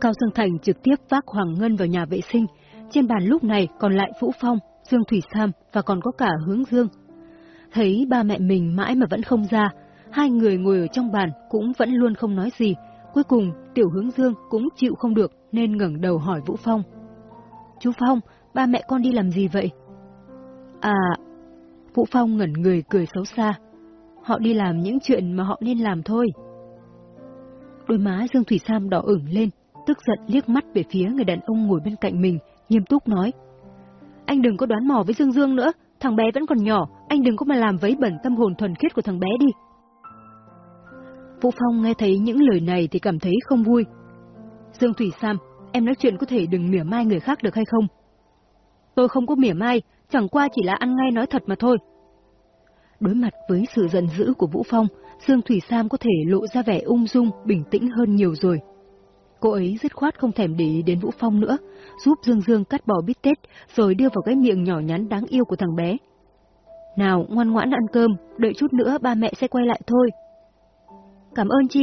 Cao Dương Thành trực tiếp vác Hoàng Ngân vào nhà vệ sinh. Trên bàn lúc này còn lại Vũ Phong, Dương Thủy Sam và còn có cả Hướng Dương. Thấy ba mẹ mình mãi mà vẫn không ra, hai người ngồi ở trong bàn cũng vẫn luôn không nói gì. Cuối cùng, Tiểu Hướng Dương cũng chịu không được nên ngẩng đầu hỏi Vũ Phong. Chú Phong, ba mẹ con đi làm gì vậy? À, Vũ Phong ngẩn người cười xấu xa. Họ đi làm những chuyện mà họ nên làm thôi. Đôi má Dương Thủy Sam đỏ ửng lên, tức giận liếc mắt về phía người đàn ông ngồi bên cạnh mình, nghiêm túc nói. Anh đừng có đoán mò với Dương Dương nữa, thằng bé vẫn còn nhỏ, anh đừng có mà làm vấy bẩn tâm hồn thuần khiết của thằng bé đi. Vũ Phong nghe thấy những lời này thì cảm thấy không vui. Dương Thủy Sam, em nói chuyện có thể đừng mỉa mai người khác được hay không? Tôi không có mỉa mai, chẳng qua chỉ là ăn ngay nói thật mà thôi. Đối mặt với sự giận dữ của Vũ Phong, Dương Thủy Sam có thể lộ ra vẻ ung dung, bình tĩnh hơn nhiều rồi. Cô ấy dứt khoát không thèm để ý đến Vũ Phong nữa, giúp Dương Dương cắt bỏ bít tết, rồi đưa vào cái miệng nhỏ nhắn đáng yêu của thằng bé. Nào, ngoan ngoãn ăn cơm, đợi chút nữa ba mẹ sẽ quay lại thôi. Cảm ơn chị.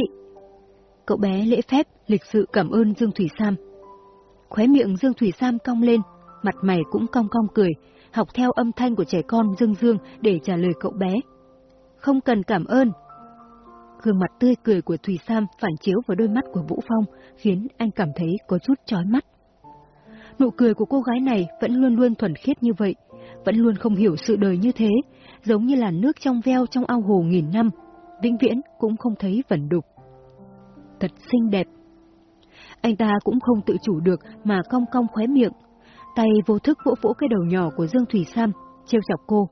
Cậu bé lễ phép, lịch sự cảm ơn Dương Thủy Sam. Khóe miệng Dương Thủy Sam cong lên, mặt mày cũng cong cong cười, học theo âm thanh của trẻ con Dương Dương để trả lời cậu bé. Không cần cảm ơn. Gương mặt tươi cười của Thủy Sam phản chiếu vào đôi mắt của Vũ Phong, khiến anh cảm thấy có chút chói mắt. Nụ cười của cô gái này vẫn luôn luôn thuần khiết như vậy, vẫn luôn không hiểu sự đời như thế, giống như là nước trong veo trong ao hồ nghìn năm, vĩnh viễn cũng không thấy vẩn đục. Thật xinh đẹp. Anh ta cũng không tự chủ được mà cong cong khóe miệng, tay vô thức vỗ vỗ cái đầu nhỏ của Dương Thủy Sam, trêu chọc cô.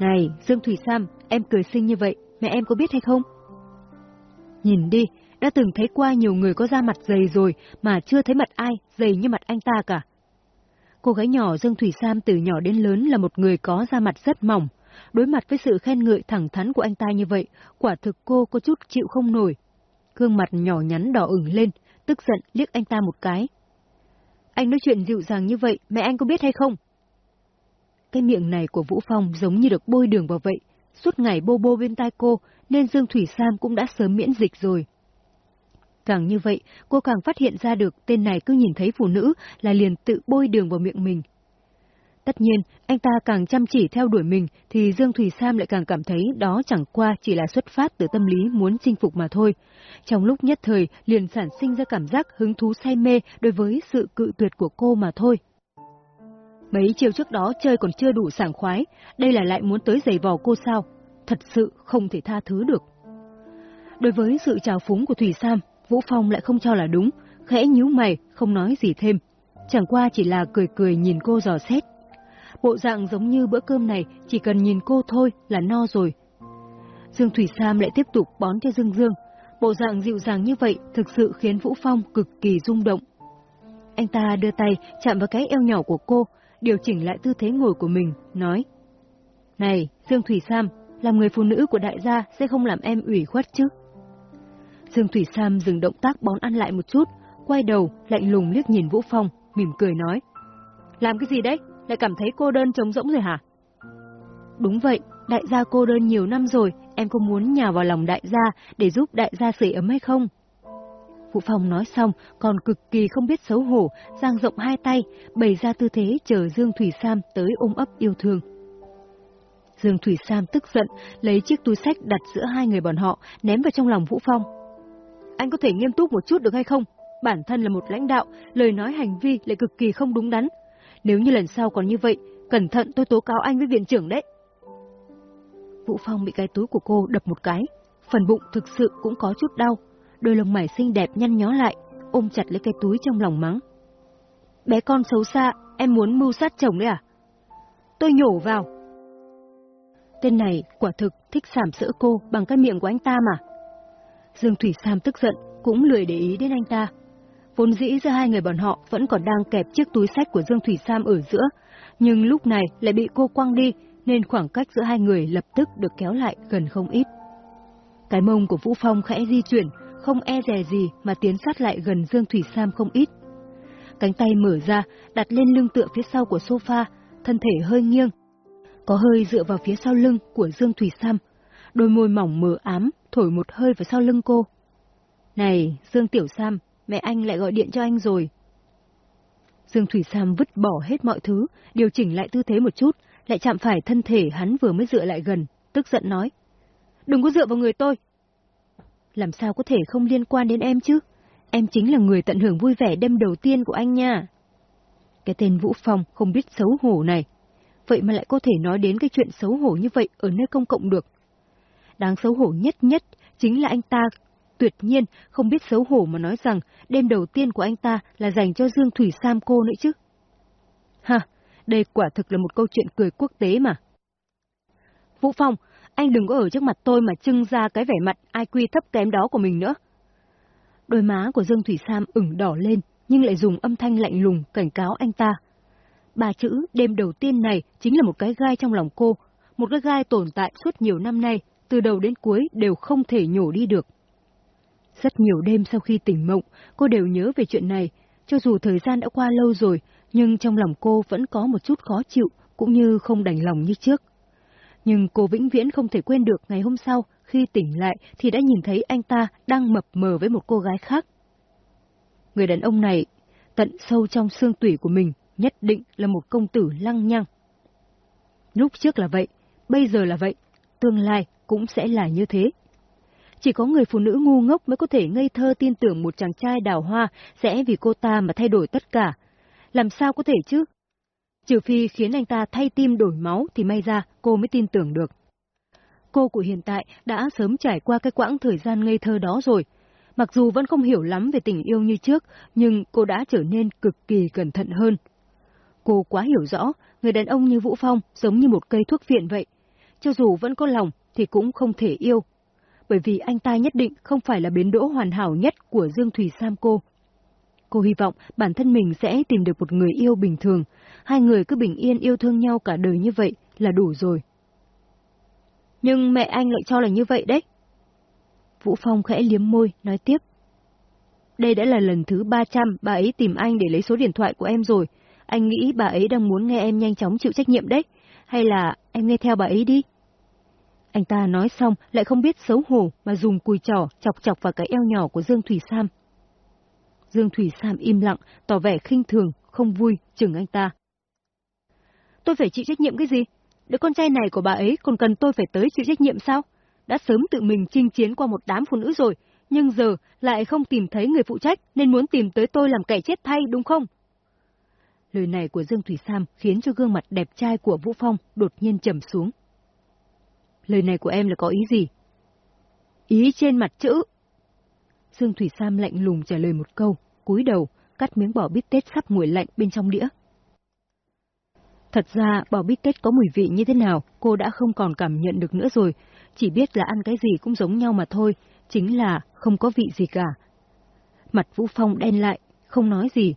Này, Dương Thủy Sam, em cười xinh như vậy, mẹ em có biết hay không? Nhìn đi, đã từng thấy qua nhiều người có da mặt dày rồi mà chưa thấy mặt ai dày như mặt anh ta cả. Cô gái nhỏ Dương Thủy Sam từ nhỏ đến lớn là một người có da mặt rất mỏng. Đối mặt với sự khen ngợi thẳng thắn của anh ta như vậy, quả thực cô có chút chịu không nổi. Gương mặt nhỏ nhắn đỏ ửng lên, tức giận liếc anh ta một cái. Anh nói chuyện dịu dàng như vậy, mẹ anh có biết hay không? Cái miệng này của Vũ Phong giống như được bôi đường vào vậy, suốt ngày bô bô bên tai cô, nên Dương Thủy Sam cũng đã sớm miễn dịch rồi. Càng như vậy, cô càng phát hiện ra được tên này cứ nhìn thấy phụ nữ là liền tự bôi đường vào miệng mình. Tất nhiên, anh ta càng chăm chỉ theo đuổi mình thì Dương Thủy Sam lại càng cảm thấy đó chẳng qua chỉ là xuất phát từ tâm lý muốn chinh phục mà thôi. Trong lúc nhất thời liền sản sinh ra cảm giác hứng thú say mê đối với sự cự tuyệt của cô mà thôi bấy chiều trước đó chơi còn chưa đủ sảng khoái, đây là lại muốn tới giày vò cô sao? Thật sự không thể tha thứ được. Đối với sự trào phúng của Thủy Sam, Vũ Phong lại không cho là đúng, khẽ nhíu mày, không nói gì thêm. Chẳng qua chỉ là cười cười nhìn cô dò xét. Bộ dạng giống như bữa cơm này chỉ cần nhìn cô thôi là no rồi. Dương Thủy Sam lại tiếp tục bón cho Dương Dương. Bộ dạng dịu dàng như vậy thực sự khiến Vũ Phong cực kỳ rung động. Anh ta đưa tay chạm vào cái eo nhỏ của cô, điều chỉnh lại tư thế ngồi của mình, nói. Này, Dương Thủy Sam, làm người phụ nữ của đại gia sẽ không làm em ủy khuất chứ? Dương Thủy Sam dừng động tác bón ăn lại một chút, quay đầu, lạnh lùng liếc nhìn Vũ Phong, mỉm cười nói. Làm cái gì đấy? Lại cảm thấy cô đơn trống rỗng rồi hả? Đúng vậy, đại gia cô đơn nhiều năm rồi, em có muốn nhào vào lòng đại gia để giúp đại gia sưởi ấm hay không? Vũ Phong nói xong, còn cực kỳ không biết xấu hổ, giang rộng hai tay, bày ra tư thế chờ Dương Thủy Sam tới ôm ấp yêu thương. Dương Thủy Sam tức giận, lấy chiếc túi sách đặt giữa hai người bọn họ, ném vào trong lòng Vũ Phong. Anh có thể nghiêm túc một chút được hay không? Bản thân là một lãnh đạo, lời nói hành vi lại cực kỳ không đúng đắn. Nếu như lần sau còn như vậy, cẩn thận tôi tố cáo anh với viện trưởng đấy. Vũ Phong bị cái túi của cô đập một cái, phần bụng thực sự cũng có chút đau, đôi lông mày xinh đẹp nhăn nhó lại, ôm chặt lấy cái túi trong lòng mắng. Bé con xấu xa, em muốn mưu sát chồng đấy à? Tôi nhổ vào. Tên này quả thực thích sảm sỡ cô bằng cái miệng của anh ta mà. Dương Thủy Sam tức giận, cũng lười để ý đến anh ta. Vốn dĩ giữa hai người bọn họ vẫn còn đang kẹp chiếc túi sách của Dương Thủy Sam ở giữa, nhưng lúc này lại bị cô quăng đi, nên khoảng cách giữa hai người lập tức được kéo lại gần không ít. Cái mông của Vũ Phong khẽ di chuyển, không e dè gì mà tiến sát lại gần Dương Thủy Sam không ít. Cánh tay mở ra, đặt lên lưng tựa phía sau của sofa, thân thể hơi nghiêng. Có hơi dựa vào phía sau lưng của Dương Thủy Sam, đôi môi mỏng mờ ám thổi một hơi vào sau lưng cô. Này, Dương Tiểu Sam, mẹ anh lại gọi điện cho anh rồi. Dương Thủy Sam vứt bỏ hết mọi thứ, điều chỉnh lại tư thế một chút, lại chạm phải thân thể hắn vừa mới dựa lại gần, tức giận nói. Đừng có dựa vào người tôi. Làm sao có thể không liên quan đến em chứ? Em chính là người tận hưởng vui vẻ đêm đầu tiên của anh nha. Cái tên Vũ Phong không biết xấu hổ này. Vậy mà lại có thể nói đến cái chuyện xấu hổ như vậy ở nơi công cộng được. Đáng xấu hổ nhất nhất chính là anh ta tuyệt nhiên không biết xấu hổ mà nói rằng đêm đầu tiên của anh ta là dành cho Dương Thủy Sam cô nữa chứ. Ha, đây quả thực là một câu chuyện cười quốc tế mà. Vũ Phong, anh đừng có ở trước mặt tôi mà trưng ra cái vẻ mặt ai quy thấp kém đó của mình nữa. Đôi má của Dương Thủy Sam ửng đỏ lên, nhưng lại dùng âm thanh lạnh lùng cảnh cáo anh ta. Ba chữ đêm đầu tiên này chính là một cái gai trong lòng cô, một cái gai tồn tại suốt nhiều năm nay, từ đầu đến cuối đều không thể nhổ đi được. Rất nhiều đêm sau khi tỉnh mộng, cô đều nhớ về chuyện này, cho dù thời gian đã qua lâu rồi, nhưng trong lòng cô vẫn có một chút khó chịu, cũng như không đành lòng như trước. Nhưng cô vĩnh viễn không thể quên được ngày hôm sau, khi tỉnh lại thì đã nhìn thấy anh ta đang mập mờ với một cô gái khác. Người đàn ông này, tận sâu trong xương tủy của mình, nhất định là một công tử lăng nhăng. Lúc trước là vậy, bây giờ là vậy, tương lai cũng sẽ là như thế. Chỉ có người phụ nữ ngu ngốc mới có thể ngây thơ tin tưởng một chàng trai đào hoa sẽ vì cô ta mà thay đổi tất cả. Làm sao có thể chứ? Trừ phi khiến anh ta thay tim đổi máu thì may ra cô mới tin tưởng được. Cô của hiện tại đã sớm trải qua cái quãng thời gian ngây thơ đó rồi. Mặc dù vẫn không hiểu lắm về tình yêu như trước, nhưng cô đã trở nên cực kỳ cẩn thận hơn. Cô quá hiểu rõ, người đàn ông như Vũ Phong giống như một cây thuốc viện vậy. Cho dù vẫn có lòng thì cũng không thể yêu. Bởi vì anh ta nhất định không phải là biến đỗ hoàn hảo nhất của Dương Thủy Sam cô. Cô hy vọng bản thân mình sẽ tìm được một người yêu bình thường. Hai người cứ bình yên yêu thương nhau cả đời như vậy là đủ rồi. Nhưng mẹ anh lại cho là như vậy đấy. Vũ Phong khẽ liếm môi, nói tiếp. Đây đã là lần thứ 300 bà ấy tìm anh để lấy số điện thoại của em rồi. Anh nghĩ bà ấy đang muốn nghe em nhanh chóng chịu trách nhiệm đấy. Hay là em nghe theo bà ấy đi? Anh ta nói xong lại không biết xấu hổ mà dùng cùi trỏ chọc chọc vào cái eo nhỏ của Dương Thủy Sam. Dương Thủy Sam im lặng, tỏ vẻ khinh thường, không vui, chừng anh ta. Tôi phải chịu trách nhiệm cái gì? Đứa con trai này của bà ấy còn cần tôi phải tới chịu trách nhiệm sao? Đã sớm tự mình chinh chiến qua một đám phụ nữ rồi, nhưng giờ lại không tìm thấy người phụ trách nên muốn tìm tới tôi làm kẻ chết thay đúng không? Lời này của Dương Thủy Sam khiến cho gương mặt đẹp trai của Vũ Phong đột nhiên trầm xuống. Lời này của em là có ý gì? Ý trên mặt chữ. Dương Thủy Sam lạnh lùng trả lời một câu, cúi đầu, cắt miếng bò bít tết sắp nguội lạnh bên trong đĩa. Thật ra, bò bít tết có mùi vị như thế nào, cô đã không còn cảm nhận được nữa rồi, chỉ biết là ăn cái gì cũng giống nhau mà thôi, chính là không có vị gì cả. Mặt Vũ Phong đen lại, không nói gì.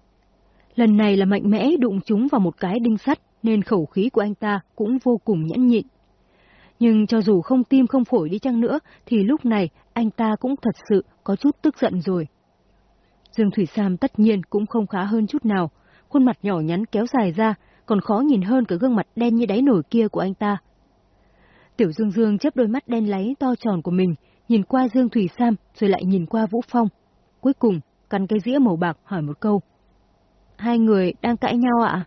Lần này là mạnh mẽ đụng chúng vào một cái đinh sắt, nên khẩu khí của anh ta cũng vô cùng nhẫn nhịn. Nhưng cho dù không tim không phổi đi chăng nữa, thì lúc này anh ta cũng thật sự có chút tức giận rồi. Dương Thủy Sam tất nhiên cũng không khá hơn chút nào, khuôn mặt nhỏ nhắn kéo dài ra, còn khó nhìn hơn cả gương mặt đen như đáy nổi kia của anh ta. Tiểu Dương Dương chớp đôi mắt đen láy to tròn của mình, nhìn qua Dương Thủy Sam rồi lại nhìn qua Vũ Phong. Cuối cùng, cắn cái dĩa màu bạc hỏi một câu. Hai người đang cãi nhau ạ?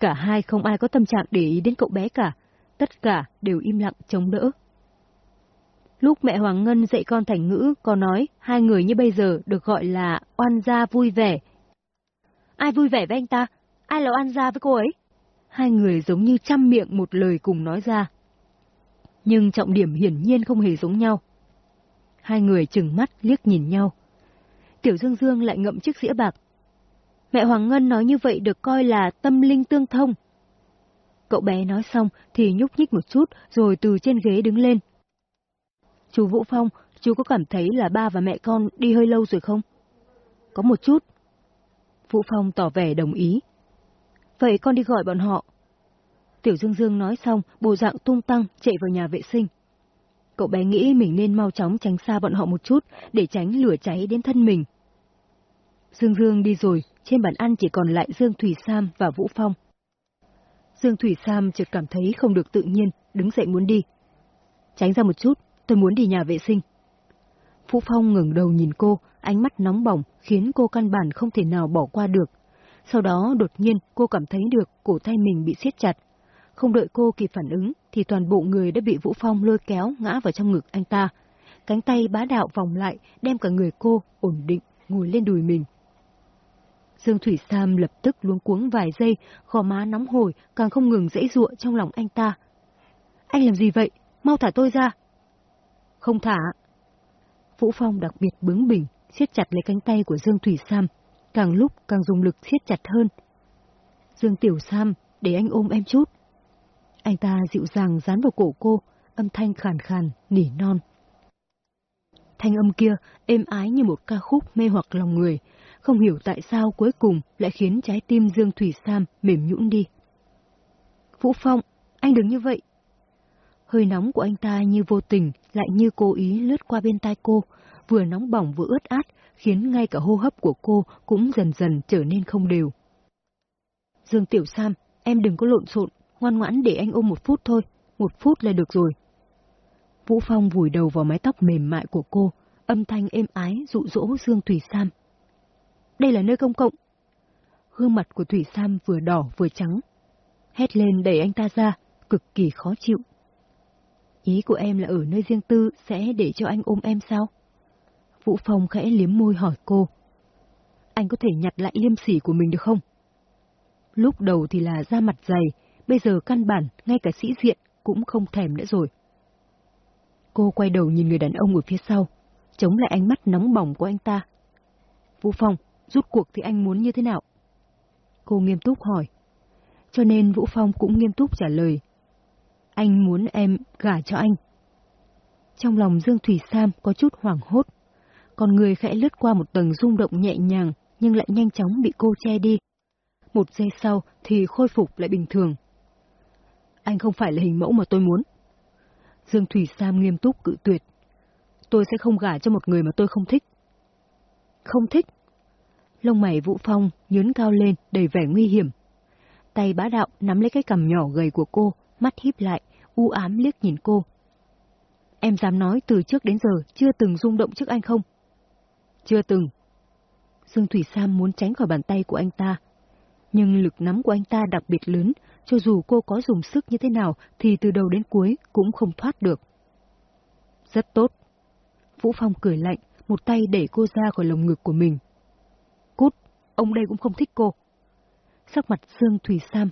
Cả hai không ai có tâm trạng để ý đến cậu bé cả, tất cả đều im lặng chống đỡ. Lúc mẹ Hoàng Ngân dạy con thành ngữ, có nói hai người như bây giờ được gọi là oan gia vui vẻ. Ai vui vẻ với anh ta? Ai là oan gia với cô ấy? Hai người giống như trăm miệng một lời cùng nói ra. Nhưng trọng điểm hiển nhiên không hề giống nhau. Hai người chừng mắt liếc nhìn nhau. Tiểu Dương Dương lại ngậm chiếc dĩa bạc. Mẹ Hoàng Ngân nói như vậy được coi là tâm linh tương thông. Cậu bé nói xong thì nhúc nhích một chút rồi từ trên ghế đứng lên. Chú Vũ Phong, chú có cảm thấy là ba và mẹ con đi hơi lâu rồi không? Có một chút. Vũ Phong tỏ vẻ đồng ý. Vậy con đi gọi bọn họ. Tiểu Dương Dương nói xong, bộ dạng tung tăng chạy vào nhà vệ sinh. Cậu bé nghĩ mình nên mau chóng tránh xa bọn họ một chút để tránh lửa cháy đến thân mình. Dương Dương đi rồi, trên bàn ăn chỉ còn lại Dương Thủy Sam và Vũ Phong. Dương Thủy Sam chợt cảm thấy không được tự nhiên, đứng dậy muốn đi. Tránh ra một chút, tôi muốn đi nhà vệ sinh. Phú Phong ngừng đầu nhìn cô, ánh mắt nóng bỏng khiến cô căn bản không thể nào bỏ qua được. Sau đó đột nhiên cô cảm thấy được cổ tay mình bị siết chặt. Không đợi cô kịp phản ứng thì toàn bộ người đã bị Vũ Phong lôi kéo ngã vào trong ngực anh ta. Cánh tay bá đạo vòng lại đem cả người cô ổn định ngồi lên đùi mình. Dương Thủy Sam lập tức luống cuống vài giây, gò má nóng hổi, càng không ngừng dãy ruộng trong lòng anh ta. Anh làm gì vậy? Mau thả tôi ra. Không thả. Vũ Phong đặc biệt bướng bỉnh, siết chặt lấy cánh tay của Dương Thủy Sam, càng lúc càng dùng lực siết chặt hơn. Dương Tiểu Sam, để anh ôm em chút. Anh ta dịu dàng dán vào cổ cô, âm thanh khàn khàn, nỉ non. Thanh âm kia êm ái như một ca khúc mê hoặc lòng người, không hiểu tại sao cuối cùng lại khiến trái tim Dương Thủy Sam mềm nhũn đi. Vũ Phong, anh đừng như vậy. Hơi nóng của anh ta như vô tình, lại như cố ý lướt qua bên tai cô, vừa nóng bỏng vừa ướt át, khiến ngay cả hô hấp của cô cũng dần dần trở nên không đều. Dương Tiểu Sam, em đừng có lộn xộn, ngoan ngoãn để anh ôm một phút thôi, một phút là được rồi. Vũ Phong vùi đầu vào mái tóc mềm mại của cô, âm thanh êm ái dụ dỗ Dương Thủy Sam. Đây là nơi công cộng. Gương mặt của Thủy Sam vừa đỏ vừa trắng. Hét lên đẩy anh ta ra, cực kỳ khó chịu. Ý của em là ở nơi riêng tư sẽ để cho anh ôm em sao? Vũ Phong khẽ liếm môi hỏi cô. Anh có thể nhặt lại liêm sỉ của mình được không? Lúc đầu thì là da mặt dày, bây giờ căn bản ngay cả sĩ diện cũng không thèm nữa rồi. Cô quay đầu nhìn người đàn ông ở phía sau, chống lại ánh mắt nóng bỏng của anh ta. Vũ Phong, rút cuộc thì anh muốn như thế nào? Cô nghiêm túc hỏi. Cho nên Vũ Phong cũng nghiêm túc trả lời. Anh muốn em gả cho anh. Trong lòng Dương Thủy Sam có chút hoảng hốt. Còn người khẽ lướt qua một tầng rung động nhẹ nhàng, nhưng lại nhanh chóng bị cô che đi. Một giây sau thì khôi phục lại bình thường. Anh không phải là hình mẫu mà tôi muốn. Dương Thủy Sam nghiêm túc cự tuyệt. Tôi sẽ không gả cho một người mà tôi không thích. Không thích? Lông mày Vũ Phong nhớn cao lên đầy vẻ nguy hiểm. Tay bá đạo nắm lấy cái cằm nhỏ gầy của cô, mắt híp lại, u ám liếc nhìn cô. Em dám nói từ trước đến giờ chưa từng rung động trước anh không? Chưa từng. Dương Thủy Sam muốn tránh khỏi bàn tay của anh ta. Nhưng lực nắm của anh ta đặc biệt lớn, cho dù cô có dùng sức như thế nào thì từ đầu đến cuối cũng không thoát được. Rất tốt. Vũ Phong cười lạnh, một tay đẩy cô ra khỏi lồng ngực của mình. Cút, ông đây cũng không thích cô. Sắc mặt Dương Thủy Sam.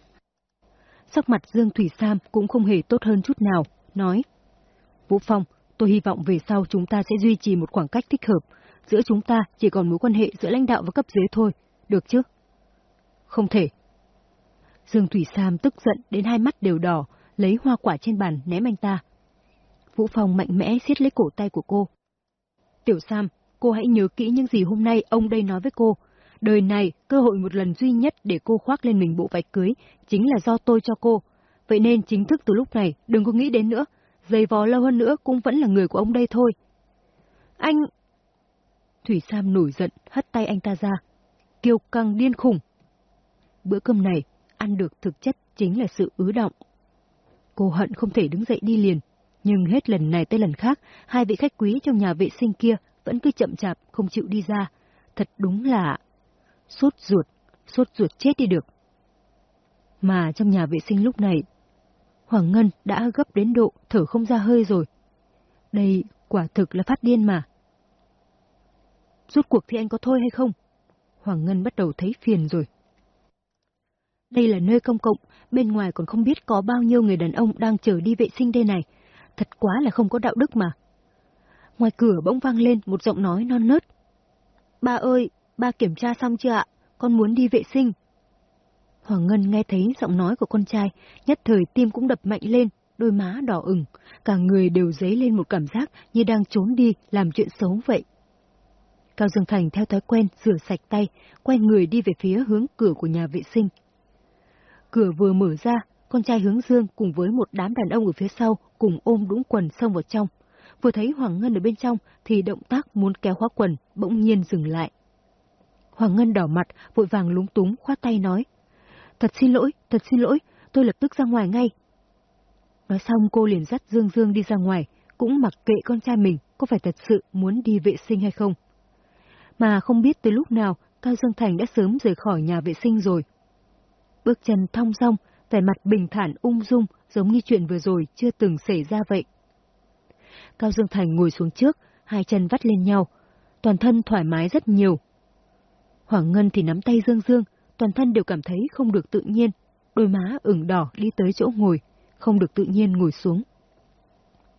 Sắc mặt Dương Thủy Sam cũng không hề tốt hơn chút nào, nói. Vũ Phong, tôi hy vọng về sau chúng ta sẽ duy trì một khoảng cách thích hợp. Giữa chúng ta chỉ còn mối quan hệ giữa lãnh đạo và cấp dưới thôi, được chứ? Không thể. Dương Thủy Sam tức giận đến hai mắt đều đỏ, lấy hoa quả trên bàn ném anh ta. Vũ Phong mạnh mẽ siết lấy cổ tay của cô. Tiểu Sam, cô hãy nhớ kỹ những gì hôm nay ông đây nói với cô. Đời này, cơ hội một lần duy nhất để cô khoác lên mình bộ váy cưới, chính là do tôi cho cô. Vậy nên chính thức từ lúc này, đừng có nghĩ đến nữa. Dày vò lâu hơn nữa cũng vẫn là người của ông đây thôi. Anh... Thủy Sam nổi giận, hất tay anh ta ra. Kiêu căng điên khủng. Bữa cơm này, ăn được thực chất chính là sự ứ động. Cô hận không thể đứng dậy đi liền, nhưng hết lần này tới lần khác, hai vị khách quý trong nhà vệ sinh kia vẫn cứ chậm chạp không chịu đi ra. Thật đúng là... Sốt ruột, sốt ruột chết đi được. Mà trong nhà vệ sinh lúc này, Hoàng Ngân đã gấp đến độ thở không ra hơi rồi. Đây quả thực là phát điên mà. Rốt cuộc thì anh có thôi hay không? Hoàng Ngân bắt đầu thấy phiền rồi. Đây là nơi công cộng, bên ngoài còn không biết có bao nhiêu người đàn ông đang chờ đi vệ sinh đây này. Thật quá là không có đạo đức mà. Ngoài cửa bỗng vang lên một giọng nói non nớt. Ba ơi, ba kiểm tra xong chưa ạ? Con muốn đi vệ sinh. Hoàng Ngân nghe thấy giọng nói của con trai, nhất thời tim cũng đập mạnh lên, đôi má đỏ ửng, cả người đều dấy lên một cảm giác như đang trốn đi làm chuyện xấu vậy. Cao Dương Thành theo thói quen rửa sạch tay, quay người đi về phía hướng cửa của nhà vệ sinh. Cửa vừa mở ra, con trai hướng dương cùng với một đám đàn ông ở phía sau cùng ôm đũng quần xông vào trong. Vừa thấy Hoàng Ngân ở bên trong thì động tác muốn kéo khóa quần bỗng nhiên dừng lại. Hoàng Ngân đỏ mặt, vội vàng lúng túng khoát tay nói. Thật xin lỗi, thật xin lỗi, tôi lập tức ra ngoài ngay. Nói xong cô liền dắt Dương Dương đi ra ngoài, cũng mặc kệ con trai mình, có phải thật sự muốn đi vệ sinh hay không. Mà không biết từ lúc nào Cao Dương Thành đã sớm rời khỏi nhà vệ sinh rồi. Bước chân thong dong, vẻ mặt bình thản ung dung, giống như chuyện vừa rồi chưa từng xảy ra vậy. Cao Dương Thành ngồi xuống trước, hai chân vắt lên nhau, toàn thân thoải mái rất nhiều. Hoàng Ngân thì nắm tay Dương Dương, toàn thân đều cảm thấy không được tự nhiên, đôi má ửng đỏ đi tới chỗ ngồi, không được tự nhiên ngồi xuống.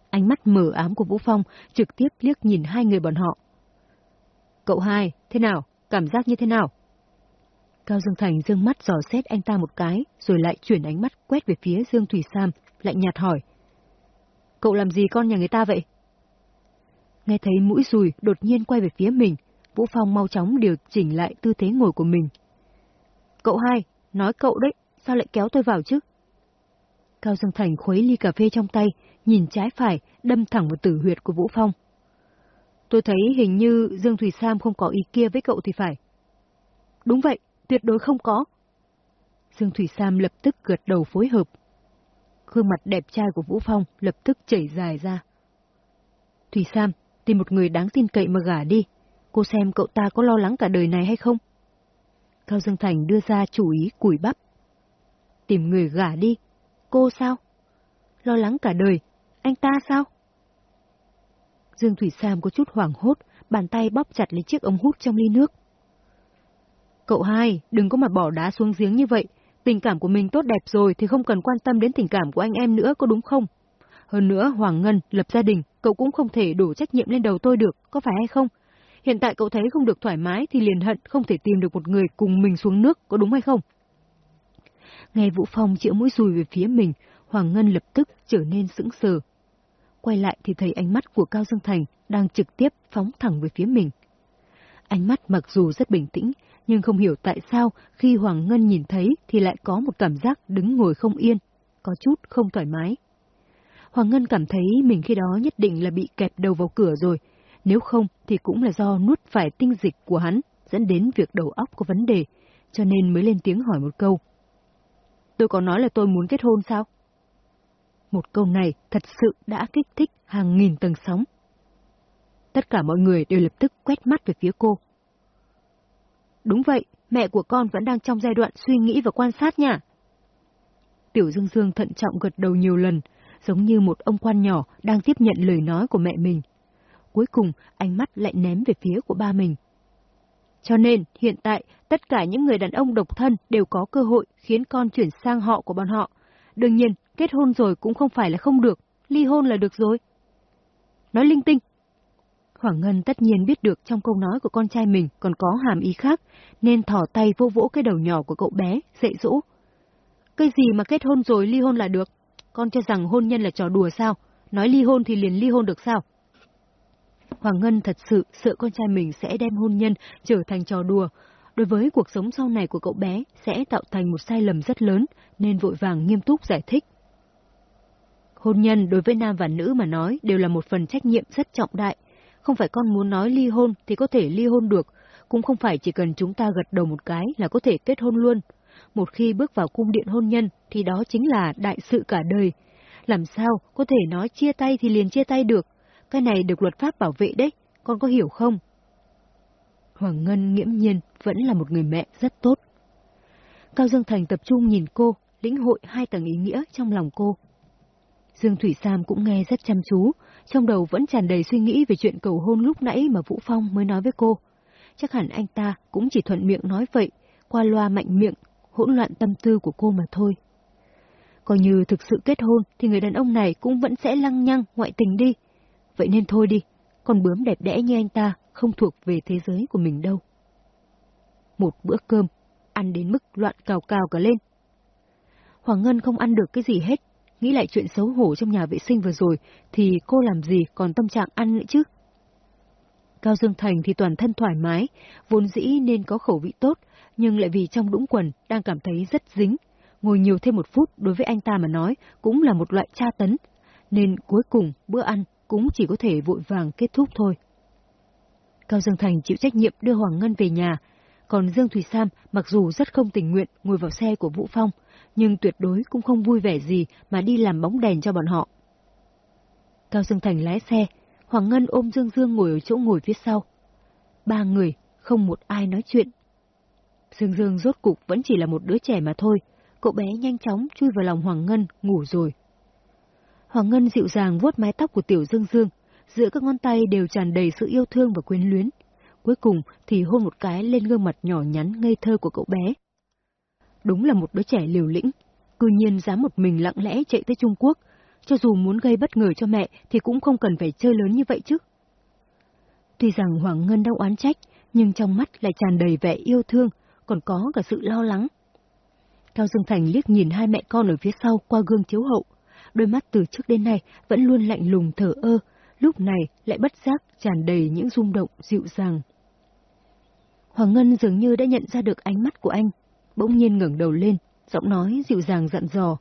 Ánh mắt mở ám của Vũ Phong trực tiếp liếc nhìn hai người bọn họ. Cậu hai, thế nào? Cảm giác như thế nào? Cao Dương Thành dương mắt dò xét anh ta một cái, rồi lại chuyển ánh mắt quét về phía Dương Thủy Sam, lạnh nhạt hỏi. Cậu làm gì con nhà người ta vậy? Nghe thấy mũi rùi đột nhiên quay về phía mình, Vũ Phong mau chóng điều chỉnh lại tư thế ngồi của mình. Cậu hai, nói cậu đấy, sao lại kéo tôi vào chứ? Cao Dương Thành khuấy ly cà phê trong tay, nhìn trái phải, đâm thẳng vào tử huyệt của Vũ Phong. Tôi thấy hình như Dương Thủy Sam không có ý kia với cậu thì phải. Đúng vậy, tuyệt đối không có. Dương Thủy Sam lập tức gật đầu phối hợp. Gương mặt đẹp trai của Vũ Phong lập tức chảy dài ra. Thủy Sam, tìm một người đáng tin cậy mà gả đi. Cô xem cậu ta có lo lắng cả đời này hay không? Cao Dương Thành đưa ra chủ ý củi bắp. Tìm người gả đi. Cô sao? Lo lắng cả đời. Anh ta sao? Dương Thủy Sam có chút hoảng hốt, bàn tay bóp chặt lấy chiếc ống hút trong ly nước. Cậu hai, đừng có mà bỏ đá xuống giếng như vậy. Tình cảm của mình tốt đẹp rồi thì không cần quan tâm đến tình cảm của anh em nữa, có đúng không? Hơn nữa, Hoàng Ngân, lập gia đình, cậu cũng không thể đổ trách nhiệm lên đầu tôi được, có phải hay không? Hiện tại cậu thấy không được thoải mái thì liền hận không thể tìm được một người cùng mình xuống nước, có đúng hay không? Nghe Vũ Phong chĩa mũi rùi về phía mình, Hoàng Ngân lập tức trở nên sững sờ. Quay lại thì thấy ánh mắt của Cao Dương Thành đang trực tiếp phóng thẳng về phía mình. Ánh mắt mặc dù rất bình tĩnh, nhưng không hiểu tại sao khi Hoàng Ngân nhìn thấy thì lại có một cảm giác đứng ngồi không yên, có chút không thoải mái. Hoàng Ngân cảm thấy mình khi đó nhất định là bị kẹp đầu vào cửa rồi, nếu không thì cũng là do nuốt phải tinh dịch của hắn, dẫn đến việc đầu óc có vấn đề, cho nên mới lên tiếng hỏi một câu. Tôi có nói là tôi muốn kết hôn sao? Một câu này thật sự đã kích thích hàng nghìn tầng sóng. Tất cả mọi người đều lập tức quét mắt về phía cô. Đúng vậy, mẹ của con vẫn đang trong giai đoạn suy nghĩ và quan sát nha. Tiểu Dương Dương thận trọng gật đầu nhiều lần, giống như một ông quan nhỏ đang tiếp nhận lời nói của mẹ mình. Cuối cùng, ánh mắt lại ném về phía của ba mình. Cho nên, hiện tại, tất cả những người đàn ông độc thân đều có cơ hội khiến con chuyển sang họ của bọn họ. Đương nhiên, kết hôn rồi cũng không phải là không được, ly hôn là được rồi. Nói linh tinh. Hoàng Ngân tất nhiên biết được trong câu nói của con trai mình còn có hàm ý khác, nên thỏ tay vô vỗ cái đầu nhỏ của cậu bé, dạy dỗ. Cái gì mà kết hôn rồi ly hôn là được? Con cho rằng hôn nhân là trò đùa sao? Nói ly hôn thì liền ly hôn được sao? Hoàng Ngân thật sự sợ con trai mình sẽ đem hôn nhân trở thành trò đùa. Đối với cuộc sống sau này của cậu bé sẽ tạo thành một sai lầm rất lớn, nên vội vàng nghiêm túc giải thích. Hôn nhân đối với nam và nữ mà nói đều là một phần trách nhiệm rất trọng đại. Không phải con muốn nói ly hôn thì có thể ly hôn được, cũng không phải chỉ cần chúng ta gật đầu một cái là có thể kết hôn luôn. Một khi bước vào cung điện hôn nhân thì đó chính là đại sự cả đời. Làm sao có thể nói chia tay thì liền chia tay được, cái này được luật pháp bảo vệ đấy, con có hiểu không? Hoàng Ngân nghiễm nhiên vẫn là một người mẹ rất tốt. Cao Dương Thành tập trung nhìn cô, lĩnh hội hai tầng ý nghĩa trong lòng cô. Dương Thủy Sam cũng nghe rất chăm chú, trong đầu vẫn tràn đầy suy nghĩ về chuyện cầu hôn lúc nãy mà Vũ Phong mới nói với cô. Chắc hẳn anh ta cũng chỉ thuận miệng nói vậy, qua loa mạnh miệng, hỗn loạn tâm tư của cô mà thôi. Coi như thực sự kết hôn thì người đàn ông này cũng vẫn sẽ lăng nhăng ngoại tình đi, Vậy nên thôi đi, con bướm đẹp đẽ như anh ta không thuộc về thế giới của mình đâu. Một bữa cơm, ăn đến mức loạn cào cào cả lên. Hoàng Ngân không ăn được cái gì hết, nghĩ lại chuyện xấu hổ trong nhà vệ sinh vừa rồi thì cô làm gì còn tâm trạng ăn nữa chứ. Cao Dương Thành thì toàn thân thoải mái, vốn dĩ nên có khẩu vị tốt, nhưng lại vì trong đũng quần đang cảm thấy rất dính. Ngồi nhiều thêm một phút đối với anh ta mà nói cũng là một loại tra tấn, nên cuối cùng bữa ăn cũng chỉ có thể vội vàng kết thúc thôi. Cao Dương Thành chịu trách nhiệm đưa Hoàng Ngân về nhà, còn Dương Thủy Sam mặc dù rất không tình nguyện ngồi vào xe của Vũ Phong, nhưng tuyệt đối cũng không vui vẻ gì mà đi làm bóng đèn cho bọn họ. Cao Dương Thành lái xe, Hoàng Ngân ôm Dương Dương ngồi ở chỗ ngồi phía sau. Ba người, không một ai nói chuyện. Dương Dương rốt cục vẫn chỉ là một đứa trẻ mà thôi, cậu bé nhanh chóng chui vào lòng Hoàng Ngân, ngủ rồi. Hoàng Ngân dịu dàng vuốt mái tóc của Tiểu Dương Dương, giữa các ngón tay đều tràn đầy sự yêu thương và quyến luyến. Cuối cùng thì hôn một cái lên gương mặt nhỏ nhắn ngây thơ của cậu bé. Đúng là một đứa trẻ liều lĩnh, cư nhiên dám một mình lặng lẽ chạy tới Trung Quốc, cho dù muốn gây bất ngờ cho mẹ thì cũng không cần phải chơi lớn như vậy chứ. Tuy rằng Hoàng Ngân đang oán trách, nhưng trong mắt lại tràn đầy vẻ yêu thương, còn có cả sự lo lắng. Cao Dương Thành liếc nhìn hai mẹ con ở phía sau qua gương chiếu hậu, đôi mắt từ trước đến nay vẫn luôn lạnh lùng thở ơ, lúc này lại bất giác tràn đầy những rung động dịu dàng. Hoàng Ngân dường như đã nhận ra được ánh mắt của anh, bỗng nhiên ngẩng đầu lên, giọng nói dịu dàng dặn dò.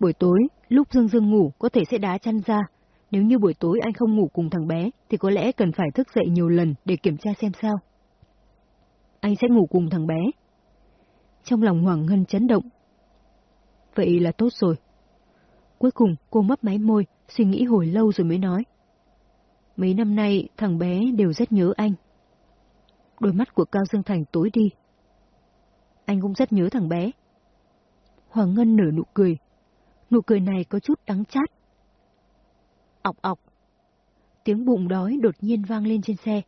Buổi tối, lúc Dương Dương ngủ có thể sẽ đá chăn ra. Nếu như buổi tối anh không ngủ cùng thằng bé, thì có lẽ cần phải thức dậy nhiều lần để kiểm tra xem sao. Anh sẽ ngủ cùng thằng bé. Trong lòng Hoàng Ngân chấn động. Vậy là tốt rồi. Cuối cùng cô mấp máy môi, suy nghĩ hồi lâu rồi mới nói. Mấy năm nay thằng bé đều rất nhớ anh. Đôi mắt của Cao Dương Thành tối đi. Anh cũng rất nhớ thằng bé. Hoàng Ngân nở nụ cười. Nụ cười này có chút đắng chát. Ọc ọc. Tiếng bụng đói đột nhiên vang lên trên xe.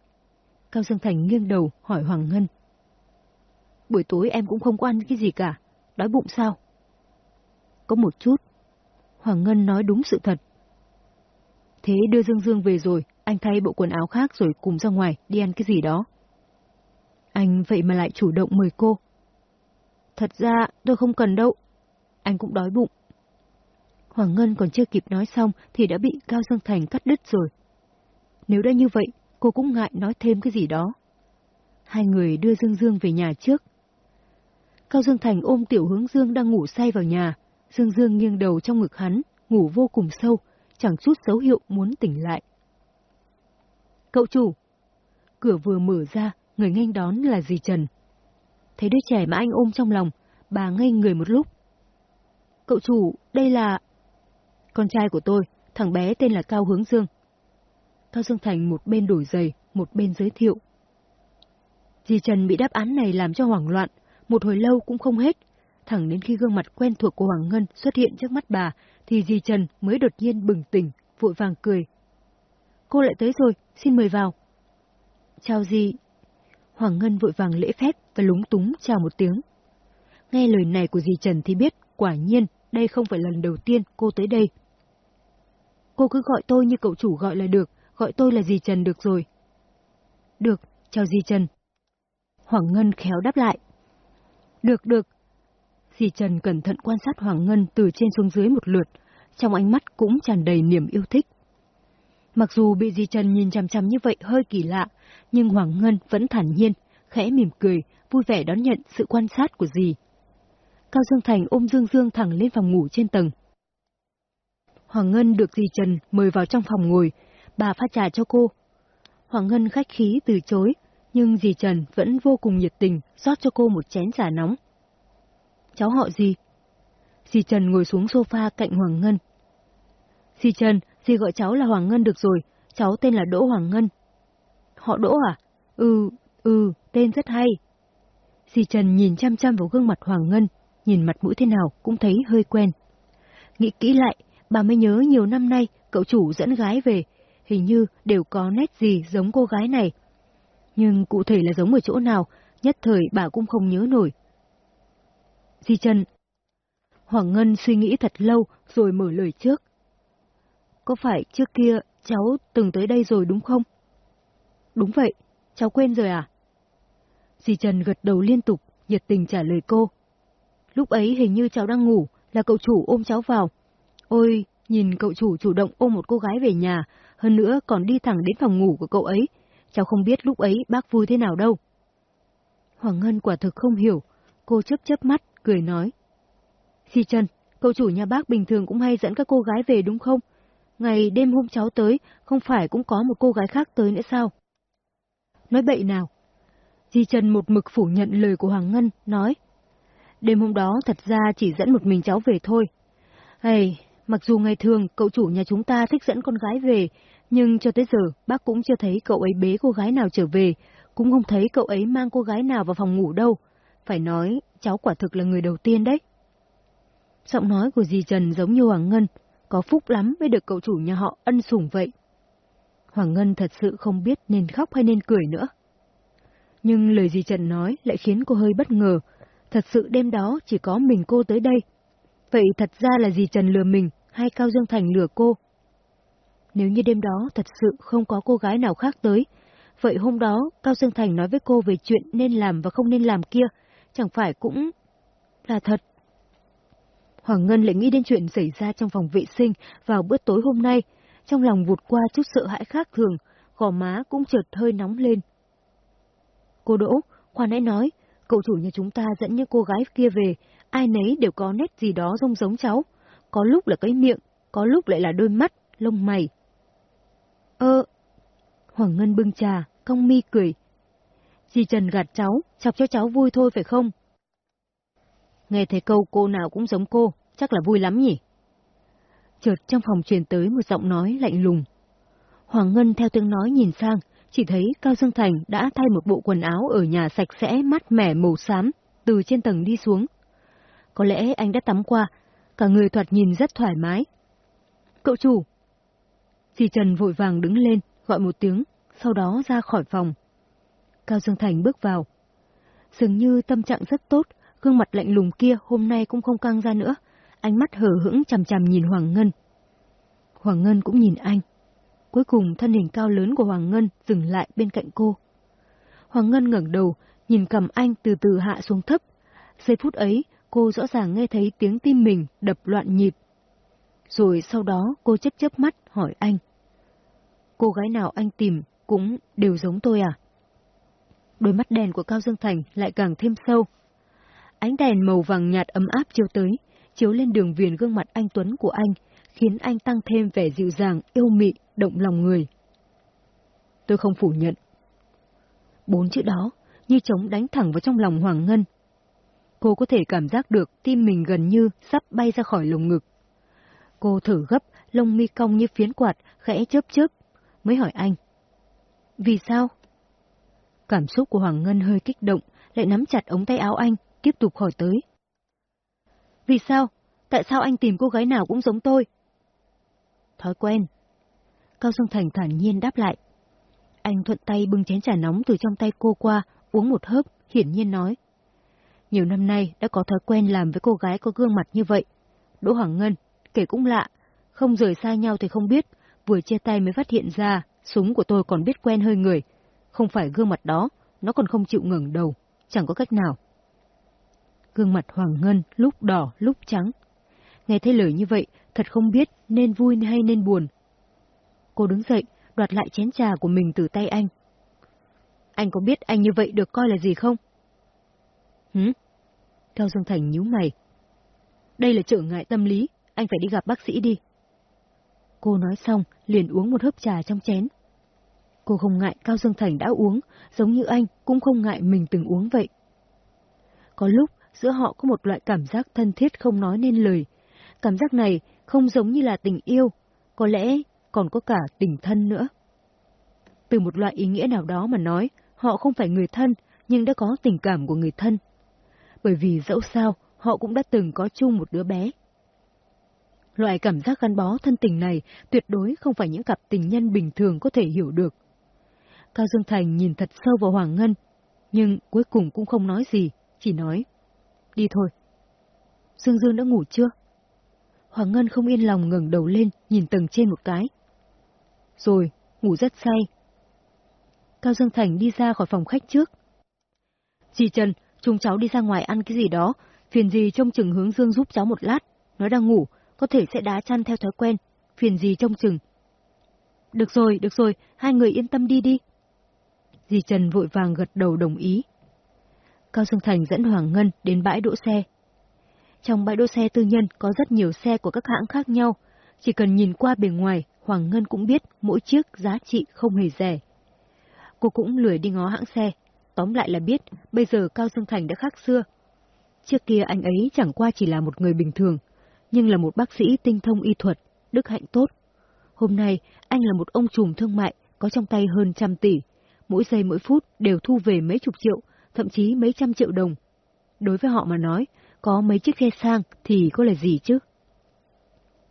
Cao Dương Thành nghiêng đầu hỏi Hoàng Ngân. Buổi tối em cũng không có ăn cái gì cả. Đói bụng sao? Có một chút. Hoàng Ngân nói đúng sự thật. Thế đưa Dương Dương về rồi, anh thay bộ quần áo khác rồi cùng ra ngoài đi ăn cái gì đó. Anh vậy mà lại chủ động mời cô. Thật ra tôi không cần đâu. Anh cũng đói bụng. Hoàng Ngân còn chưa kịp nói xong thì đã bị Cao Dương Thành cắt đứt rồi. Nếu đã như vậy, cô cũng ngại nói thêm cái gì đó. Hai người đưa Dương Dương về nhà trước. Cao Dương Thành ôm Tiểu Hướng Dương đang ngủ say vào nhà. Dương Dương nghiêng đầu trong ngực hắn, ngủ vô cùng sâu, chẳng chút dấu hiệu muốn tỉnh lại. Cậu chủ! Cửa vừa mở ra, người nghênh đón là dì Trần. Thấy đứa trẻ mà anh ôm trong lòng, bà ngây người một lúc. Cậu chủ, đây là... Con trai của tôi, thằng bé tên là Cao Hướng Dương. Cao Dương Thành một bên đổi giày, một bên giới thiệu. Dì Trần bị đáp án này làm cho hoảng loạn, một hồi lâu cũng không hết. Thẳng đến khi gương mặt quen thuộc của Hoàng Ngân xuất hiện trước mắt bà, thì dì Trần mới đột nhiên bừng tỉnh, vội vàng cười. Cô lại tới rồi, xin mời vào. Chào dì. Hoàng Ngân vội vàng lễ phép và lúng túng chào một tiếng. Nghe lời này của dì Trần thì biết, quả nhiên, đây không phải lần đầu tiên cô tới đây. Cô cứ gọi tôi như cậu chủ gọi là được, gọi tôi là dì Trần được rồi. Được, chào dì Trần. Hoàng Ngân khéo đáp lại. Được được. Dì Trần cẩn thận quan sát Hoàng Ngân từ trên xuống dưới một lượt, trong ánh mắt cũng tràn đầy niềm yêu thích. Mặc dù bị dì Trần nhìn chằm chằm như vậy hơi kỳ lạ, nhưng Hoàng Ngân vẫn thản nhiên, khẽ mỉm cười, vui vẻ đón nhận sự quan sát của dì. Cao Dương Thành ôm Dương Dương thẳng lên phòng ngủ trên tầng. Hoàng Ngân được dì Trần mời vào trong phòng ngồi, bà pha trà cho cô. Hoàng Ngân khách khí từ chối, nhưng dì Trần vẫn vô cùng nhiệt tình rót cho cô một chén trà nóng. Cháu họ gì? Dì Trần ngồi xuống sofa cạnh Hoàng Ngân. Dì Trần, dì gọi cháu là Hoàng Ngân được rồi, cháu tên là Đỗ Hoàng Ngân. Họ Đỗ à? Ừ, ừ, tên rất hay. Dì Trần nhìn chăm chăm vào gương mặt Hoàng Ngân, nhìn mặt mũi thế nào cũng thấy hơi quen. Nghĩ kỹ lại, bà mới nhớ nhiều năm nay cậu chủ dẫn gái về, hình như đều có nét gì giống cô gái này. Nhưng cụ thể là giống ở chỗ nào, nhất thời bà cũng không nhớ nổi. Di chân. Hoàng Ngân suy nghĩ thật lâu rồi mở lời trước. Có phải trước kia cháu từng tới đây rồi đúng không? Đúng vậy, cháu quên rồi à? Di Trần gật đầu liên tục, nhiệt tình trả lời cô. Lúc ấy hình như cháu đang ngủ, là cậu chủ ôm cháu vào. Ôi, nhìn cậu chủ chủ động ôm một cô gái về nhà, hơn nữa còn đi thẳng đến phòng ngủ của cậu ấy. Cháu không biết lúc ấy bác vui thế nào đâu. Hoàng Ngân quả thực không hiểu, cô chớp chớp mắt, cười nói. Di Trần, cậu chủ nhà bác bình thường cũng hay dẫn các cô gái về đúng không? Ngày đêm hôm cháu tới, không phải cũng có một cô gái khác tới nữa sao? Nói bậy nào? Di Trần một mực phủ nhận lời của Hoàng Ngân, nói. Đêm hôm đó thật ra chỉ dẫn một mình cháu về thôi. Hay, mặc dù ngày thường cậu chủ nhà chúng ta thích dẫn con gái về, Nhưng cho tới giờ, bác cũng chưa thấy cậu ấy bế cô gái nào trở về, cũng không thấy cậu ấy mang cô gái nào vào phòng ngủ đâu. Phải nói, cháu quả thực là người đầu tiên đấy. Giọng nói của dì Trần giống như Hoàng Ngân, có phúc lắm mới được cậu chủ nhà họ ân sủng vậy. Hoàng Ngân thật sự không biết nên khóc hay nên cười nữa. Nhưng lời dì Trần nói lại khiến cô hơi bất ngờ. Thật sự đêm đó chỉ có mình cô tới đây. Vậy thật ra là dì Trần lừa mình hay Cao Dương Thành lừa cô? Nếu như đêm đó thật sự không có cô gái nào khác tới, vậy hôm đó Cao Dương Thành nói với cô về chuyện nên làm và không nên làm kia, chẳng phải cũng là thật. Hoàng Ngân lại nghĩ đến chuyện xảy ra trong phòng vệ sinh vào bữa tối hôm nay, trong lòng vụt qua chút sợ hãi khác thường, gò má cũng chợt hơi nóng lên. Cô Đỗ, khoan nãy nói, cậu chủ nhà chúng ta dẫn những cô gái kia về, ai nấy đều có nét gì đó giống giống cháu. Có lúc là cái miệng, có lúc lại là đôi mắt, lông mày. Ơ... Hoàng Ngân bưng trà, cong mi cười. Dì Trần gạt cháu, chọc cho cháu vui thôi phải không? Nghe thấy câu cô nào cũng giống cô, chắc là vui lắm nhỉ? Chợt trong phòng truyền tới một giọng nói lạnh lùng. Hoàng Ngân theo tiếng nói nhìn sang, chỉ thấy Cao Dương Thành đã thay một bộ quần áo ở nhà sạch sẽ mát mẻ màu xám, từ trên tầng đi xuống. Có lẽ anh đã tắm qua, cả người thoạt nhìn rất thoải mái. Cậu chủ! Dì Trần vội vàng đứng lên, gọi một tiếng, sau đó ra khỏi phòng. Cao Dương Thành bước vào. Dường như tâm trạng rất tốt, gương mặt lạnh lùng kia hôm nay cũng không căng ra nữa, ánh mắt hờ hững chằm chằm nhìn Hoàng Ngân. Hoàng Ngân cũng nhìn anh. Cuối cùng thân hình cao lớn của Hoàng Ngân dừng lại bên cạnh cô. Hoàng Ngân ngẩng đầu, nhìn cầm anh từ từ hạ xuống thấp. Giây phút ấy, cô rõ ràng nghe thấy tiếng tim mình đập loạn nhịp. Rồi sau đó cô chấp chớp mắt hỏi anh. Cô gái nào anh tìm cũng đều giống tôi à? Đôi mắt đèn của Cao Dương Thành lại càng thêm sâu. Ánh đèn màu vàng nhạt ấm áp chiếu tới, chiếu lên đường viền gương mặt anh Tuấn của anh, khiến anh tăng thêm vẻ dịu dàng, yêu mị, động lòng người. Tôi không phủ nhận. Bốn chữ đó, như trống đánh thẳng vào trong lòng Hoàng Ngân. Cô có thể cảm giác được tim mình gần như sắp bay ra khỏi lồng ngực. Cô thở gấp, lông mi cong như phiến quạt, khẽ chớp chớp, mới hỏi anh. Vì sao? Cảm xúc của Hoàng Ngân hơi kích động, lại nắm chặt ống tay áo anh, tiếp tục hỏi tới. Vì sao? Tại sao anh tìm cô gái nào cũng giống tôi? Thói quen. Cao Dương Thành thản nhiên đáp lại. Anh thuận tay bưng chén trà nóng từ trong tay cô qua, uống một hớp, hiển nhiên nói. Nhiều năm nay đã có thói quen làm với cô gái có gương mặt như vậy. Đỗ Hoàng Ngân, kể cũng lạ, không rời xa nhau thì không biết, vừa chia tay mới phát hiện ra, súng của tôi còn biết quen hơi người. Không phải gương mặt đó, nó còn không chịu ngẩng đầu, chẳng có cách nào. Gương mặt Hoàng Ngân lúc đỏ lúc trắng. Nghe thấy lời như vậy, thật không biết nên vui hay nên buồn. Cô đứng dậy, đoạt lại chén trà của mình từ tay anh. Anh có biết anh như vậy được coi là gì không? hử? Cao Dương Thành nhíu mày. Đây là trở ngại tâm lý, anh phải đi gặp bác sĩ đi. Cô nói xong, liền uống một hớp trà trong chén. Cô không ngại Cao Dương Thành đã uống, giống như anh cũng không ngại mình từng uống vậy. Có lúc, giữa họ có một loại cảm giác thân thiết không nói nên lời. Cảm giác này không giống như là tình yêu, có lẽ còn có cả tình thân nữa. Từ một loại ý nghĩa nào đó mà nói, họ không phải người thân, nhưng đã có tình cảm của người thân. Bởi vì dẫu sao, họ cũng đã từng có chung một đứa bé. Loại cảm giác gắn bó thân tình này tuyệt đối không phải những cặp tình nhân bình thường có thể hiểu được. Cao Dương Thành nhìn thật sâu vào Hoàng Ngân, nhưng cuối cùng cũng không nói gì, chỉ nói. Đi thôi. Dương Dương đã ngủ chưa? Hoàng Ngân không yên lòng ngẩng đầu lên, nhìn tầng trên một cái. Rồi, ngủ rất say. Cao Dương Thành đi ra khỏi phòng khách trước. Dì Trần, chúng cháu đi ra ngoài ăn cái gì đó, phiền gì trông chừng hướng Dương giúp cháu một lát. Nó đang ngủ, có thể sẽ đá chăn theo thói quen, phiền gì trông chừng. Được rồi, được rồi, hai người yên tâm đi đi. Di Trần vội vàng gật đầu đồng ý. Cao Dương Thành dẫn Hoàng Ngân đến bãi đỗ xe. Trong bãi đỗ xe tư nhân có rất nhiều xe của các hãng khác nhau, chỉ cần nhìn qua bề ngoài, Hoàng Ngân cũng biết mỗi chiếc giá trị không hề rẻ. Cô cũng lười đi ngó hãng xe, tóm lại là biết bây giờ Cao Dương Thành đã khác xưa. Trước kia anh ấy chẳng qua chỉ là một người bình thường, nhưng là một bác sĩ tinh thông y thuật, đức hạnh tốt. Hôm nay, anh là một ông trùm thương mại, có trong tay hơn trăm tỷ. Mỗi giây mỗi phút đều thu về mấy chục triệu, thậm chí mấy trăm triệu đồng. Đối với họ mà nói, có mấy chiếc xe sang thì có là gì chứ?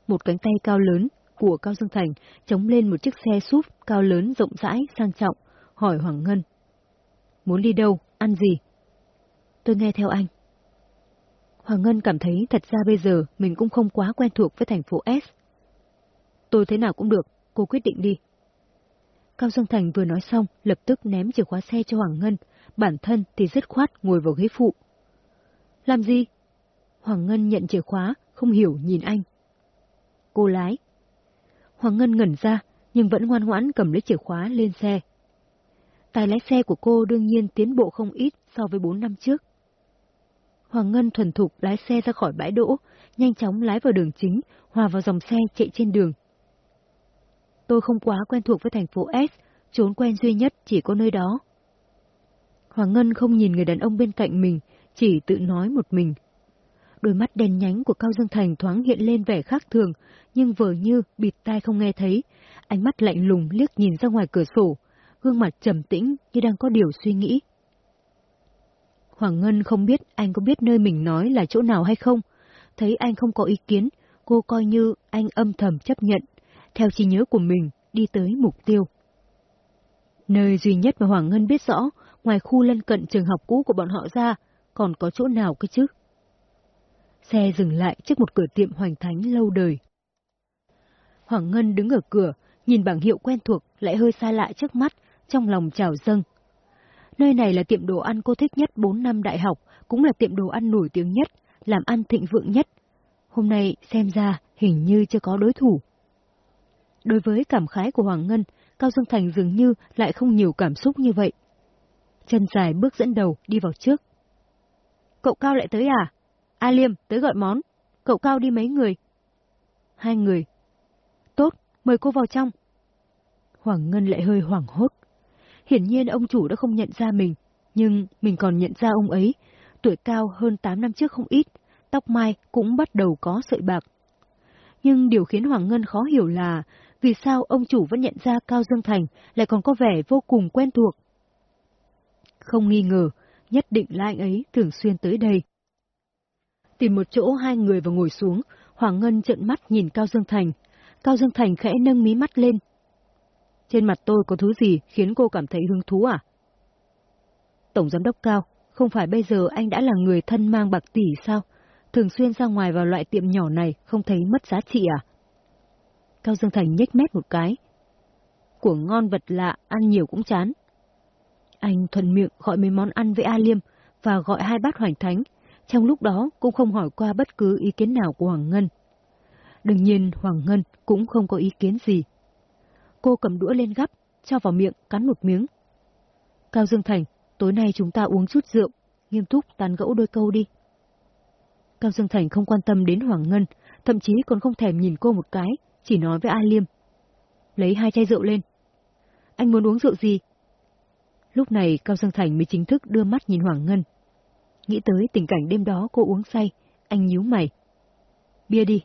Một cánh tay cao lớn của Cao Dương Thành chống lên một chiếc xe súp cao lớn rộng rãi, sang trọng, hỏi Hoàng Ngân. Muốn đi đâu, ăn gì? Tôi nghe theo anh. Hoàng Ngân cảm thấy thật ra bây giờ mình cũng không quá quen thuộc với thành phố S. Tôi thế nào cũng được, cô quyết định đi. Cao Dương Thành vừa nói xong, lập tức ném chìa khóa xe cho Hoàng Ngân, bản thân thì dứt khoát ngồi vào ghế phụ. Làm gì? Hoàng Ngân nhận chìa khóa, không hiểu nhìn anh. Cô lái. Hoàng Ngân ngẩn ra, nhưng vẫn ngoan ngoãn cầm lấy chìa khóa lên xe. Tài lái xe của cô đương nhiên tiến bộ không ít so với 4 năm trước. Hoàng Ngân thuần thục lái xe ra khỏi bãi đỗ, nhanh chóng lái vào đường chính, hòa vào dòng xe chạy trên đường. Tôi không quá quen thuộc với thành phố S, trốn quen duy nhất chỉ có nơi đó. Hoàng Ngân không nhìn người đàn ông bên cạnh mình, chỉ tự nói một mình. Đôi mắt đen nhánh của Cao Dương Thành thoáng hiện lên vẻ khác thường, nhưng vờ như bịt tai không nghe thấy, ánh mắt lạnh lùng liếc nhìn ra ngoài cửa sổ, gương mặt trầm tĩnh như đang có điều suy nghĩ. Hoàng Ngân không biết anh có biết nơi mình nói là chỗ nào hay không. Thấy anh không có ý kiến, cô coi như anh âm thầm chấp nhận, theo trí nhớ của mình, đi tới mục tiêu. Nơi duy nhất mà Hoàng Ngân biết rõ, ngoài khu lân cận trường học cũ của bọn họ ra, còn có chỗ nào cơ chứ? Xe dừng lại trước một cửa tiệm hoành thánh lâu đời. Hoàng Ngân đứng ở cửa, nhìn bảng hiệu quen thuộc lại hơi xa lạ trước mắt, trong lòng trào dâng. Nơi này là tiệm đồ ăn cô thích nhất 4 năm đại học, cũng là tiệm đồ ăn nổi tiếng nhất, làm ăn thịnh vượng nhất. Hôm nay xem ra hình như chưa có đối thủ. Đối với cảm khái của Hoàng Ngân, Cao Dương Thành dường như lại không nhiều cảm xúc như vậy. Chân dài bước dẫn đầu đi vào trước. Cậu Cao lại tới à? A Liêm, tới gọi món. Cậu Cao đi mấy người? Hai người. Tốt, mời cô vào trong. Hoàng Ngân lại hơi hoảng hốt. Hiển nhiên ông chủ đã không nhận ra mình, nhưng mình còn nhận ra ông ấy. Tuổi cao hơn 8 năm trước không ít, tóc mai cũng bắt đầu có sợi bạc. Nhưng điều khiến Hoàng Ngân khó hiểu là vì sao ông chủ vẫn nhận ra Cao Dương Thành lại còn có vẻ vô cùng quen thuộc. Không nghi ngờ, nhất định là anh ấy thường xuyên tới đây. Tìm một chỗ hai người và ngồi xuống, Hoàng Ngân trợn mắt nhìn Cao Dương Thành. Cao Dương Thành khẽ nâng mí mắt lên. Trên mặt tôi có thứ gì khiến cô cảm thấy hứng thú à? Tổng giám đốc Cao, không phải bây giờ anh đã là người thân mang bạc tỷ sao? Thường xuyên ra ngoài vào loại tiệm nhỏ này không thấy mất giá trị à? Cao Dương Thành nhếch mép một cái. Của ngon vật lạ, ăn nhiều cũng chán. Anh thuần miệng gọi mấy món ăn với A Liêm và gọi hai bát hoành thánh, trong lúc đó cũng không hỏi qua bất cứ ý kiến nào của Hoàng Ngân. Đương nhiên Hoàng Ngân cũng không có ý kiến gì. Cô cầm đũa lên gắp, cho vào miệng, cắn một miếng. Cao Dương Thành, tối nay chúng ta uống chút rượu, nghiêm túc tàn gẫu đôi câu đi. Cao Dương Thành không quan tâm đến Hoàng Ngân, thậm chí còn không thèm nhìn cô một cái, chỉ nói với A Liêm. Lấy hai chai rượu lên. Anh muốn uống rượu gì? Lúc này Cao Dương Thành mới chính thức đưa mắt nhìn Hoàng Ngân. Nghĩ tới tình cảnh đêm đó cô uống say, anh nhíu mày. Bia đi.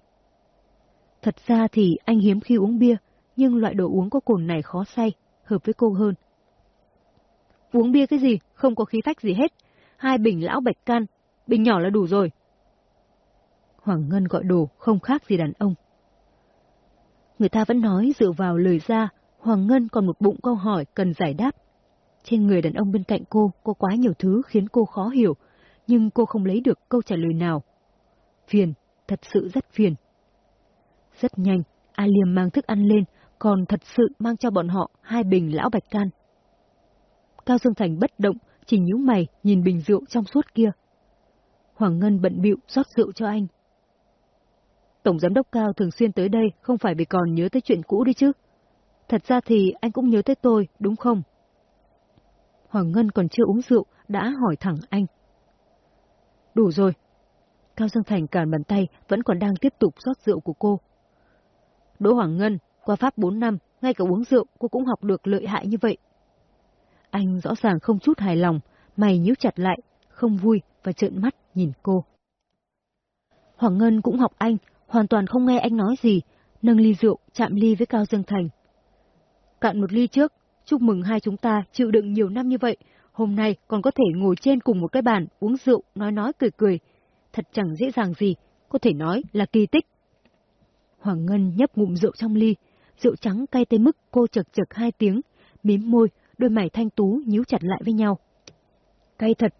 Thật ra thì anh hiếm khi uống bia, nhưng loại đồ uống có cồn này khó say, hợp với cô hơn. Uống bia cái gì, không có khí phách gì hết. Hai bình lão bạch can, bình nhỏ là đủ rồi. Hoàng Ngân gọi đồ không khác gì đàn ông. Người ta vẫn nói dựa vào lời ra, Hoàng Ngân còn một bụng câu hỏi cần giải đáp. Trên người đàn ông bên cạnh cô có quá nhiều thứ khiến cô khó hiểu, nhưng cô không lấy được câu trả lời nào. Phiền, thật sự rất phiền. Rất nhanh, A Liêm mang thức ăn lên, còn thật sự mang cho bọn họ hai bình lão bạch can. Cao Dương Thành bất động, chỉ nhíu mày nhìn bình rượu trong suốt kia. Hoàng Ngân bận bịu rót rượu cho anh. Tổng giám đốc Cao thường xuyên tới đây không phải vì còn nhớ tới chuyện cũ đi chứ. Thật ra thì anh cũng nhớ tới tôi, đúng không? Hoàng Ngân còn chưa uống rượu, đã hỏi thẳng anh. Đủ rồi. Cao Dương Thành cản bàn tay vẫn còn đang tiếp tục rót rượu của cô. Đỗ Hoàng Ngân, qua Pháp 4 năm, ngay cả uống rượu cô cũng học được lợi hại như vậy. Anh rõ ràng không chút hài lòng, mày nhíu chặt lại, không vui và trợn mắt nhìn cô. Hoàng Ngân cũng học anh, hoàn toàn không nghe anh nói gì, nâng ly rượu, chạm ly với Cao Dương Thành. Cạn một ly trước, chúc mừng hai chúng ta chịu đựng nhiều năm như vậy, hôm nay còn có thể ngồi trên cùng một cái bàn, uống rượu, nói nói cười cười. Thật chẳng dễ dàng gì, có thể nói là kỳ tích. Hoàng Ngân nhấp ngụm rượu trong ly, rượu trắng cay tới mức cô chật chật hai tiếng, mím môi, đôi mày thanh tú nhíu chặt lại với nhau. Cay thật.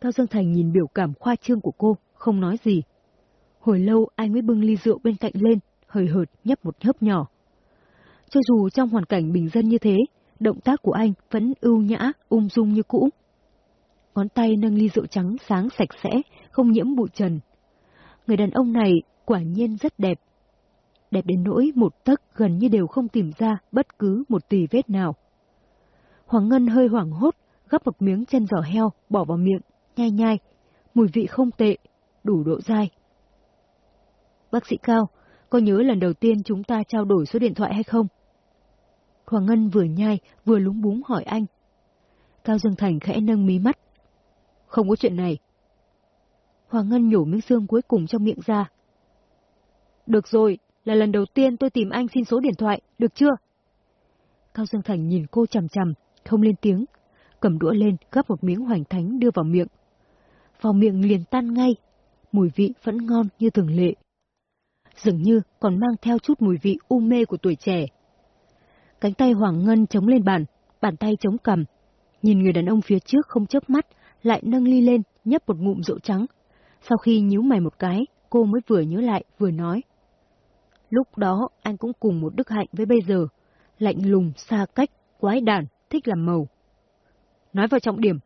Cao Dương Thành nhìn biểu cảm khoa trương của cô, không nói gì. Hồi lâu anh mới bưng ly rượu bên cạnh lên, hơi hợt nhấp một hớp nhỏ. Cho dù trong hoàn cảnh bình dân như thế, động tác của anh vẫn ưu nhã, ung dung như cũ. Ngón tay nâng ly rượu trắng sáng sạch sẽ, không nhiễm bụi trần. Người đàn ông này quả nhiên rất đẹp. Đẹp đến nỗi một tấc gần như đều không tìm ra bất cứ một tì vết nào. Hoàng Ngân hơi hoảng hốt, gắp một miếng chân giò heo bỏ vào miệng, nhai nhai. Mùi vị không tệ, đủ độ dai. Bác sĩ Cao, có nhớ lần đầu tiên chúng ta trao đổi số điện thoại hay không? Hoàng Ngân vừa nhai, vừa lúng búng hỏi anh. Cao Dương Thành khẽ nâng mí mắt. Không có chuyện này. Hoàng Ngân nhổ miếng xương cuối cùng trong miệng ra. Được rồi, là lần đầu tiên tôi tìm anh xin số điện thoại, được chưa? Cao Dương Thành nhìn cô chằm chằm, không lên tiếng, cầm đũa lên gắp một miếng hoành thánh đưa vào miệng. Vào miệng liền tan ngay, mùi vị vẫn ngon như thường lệ. Dường như còn mang theo chút mùi vị u mê của tuổi trẻ. Cánh tay Hoàng Ngân chống lên bàn, bàn tay chống cầm. Nhìn người đàn ông phía trước không chớp mắt, lại nâng ly lên, nhấp một ngụm rượu trắng. Sau khi nhíu mày một cái, cô mới vừa nhớ lại, vừa nói. Lúc đó anh cũng cùng một đức hạnh với bây giờ, lạnh lùng, xa cách, quái đản, thích làm màu. Nói vào trọng điểm.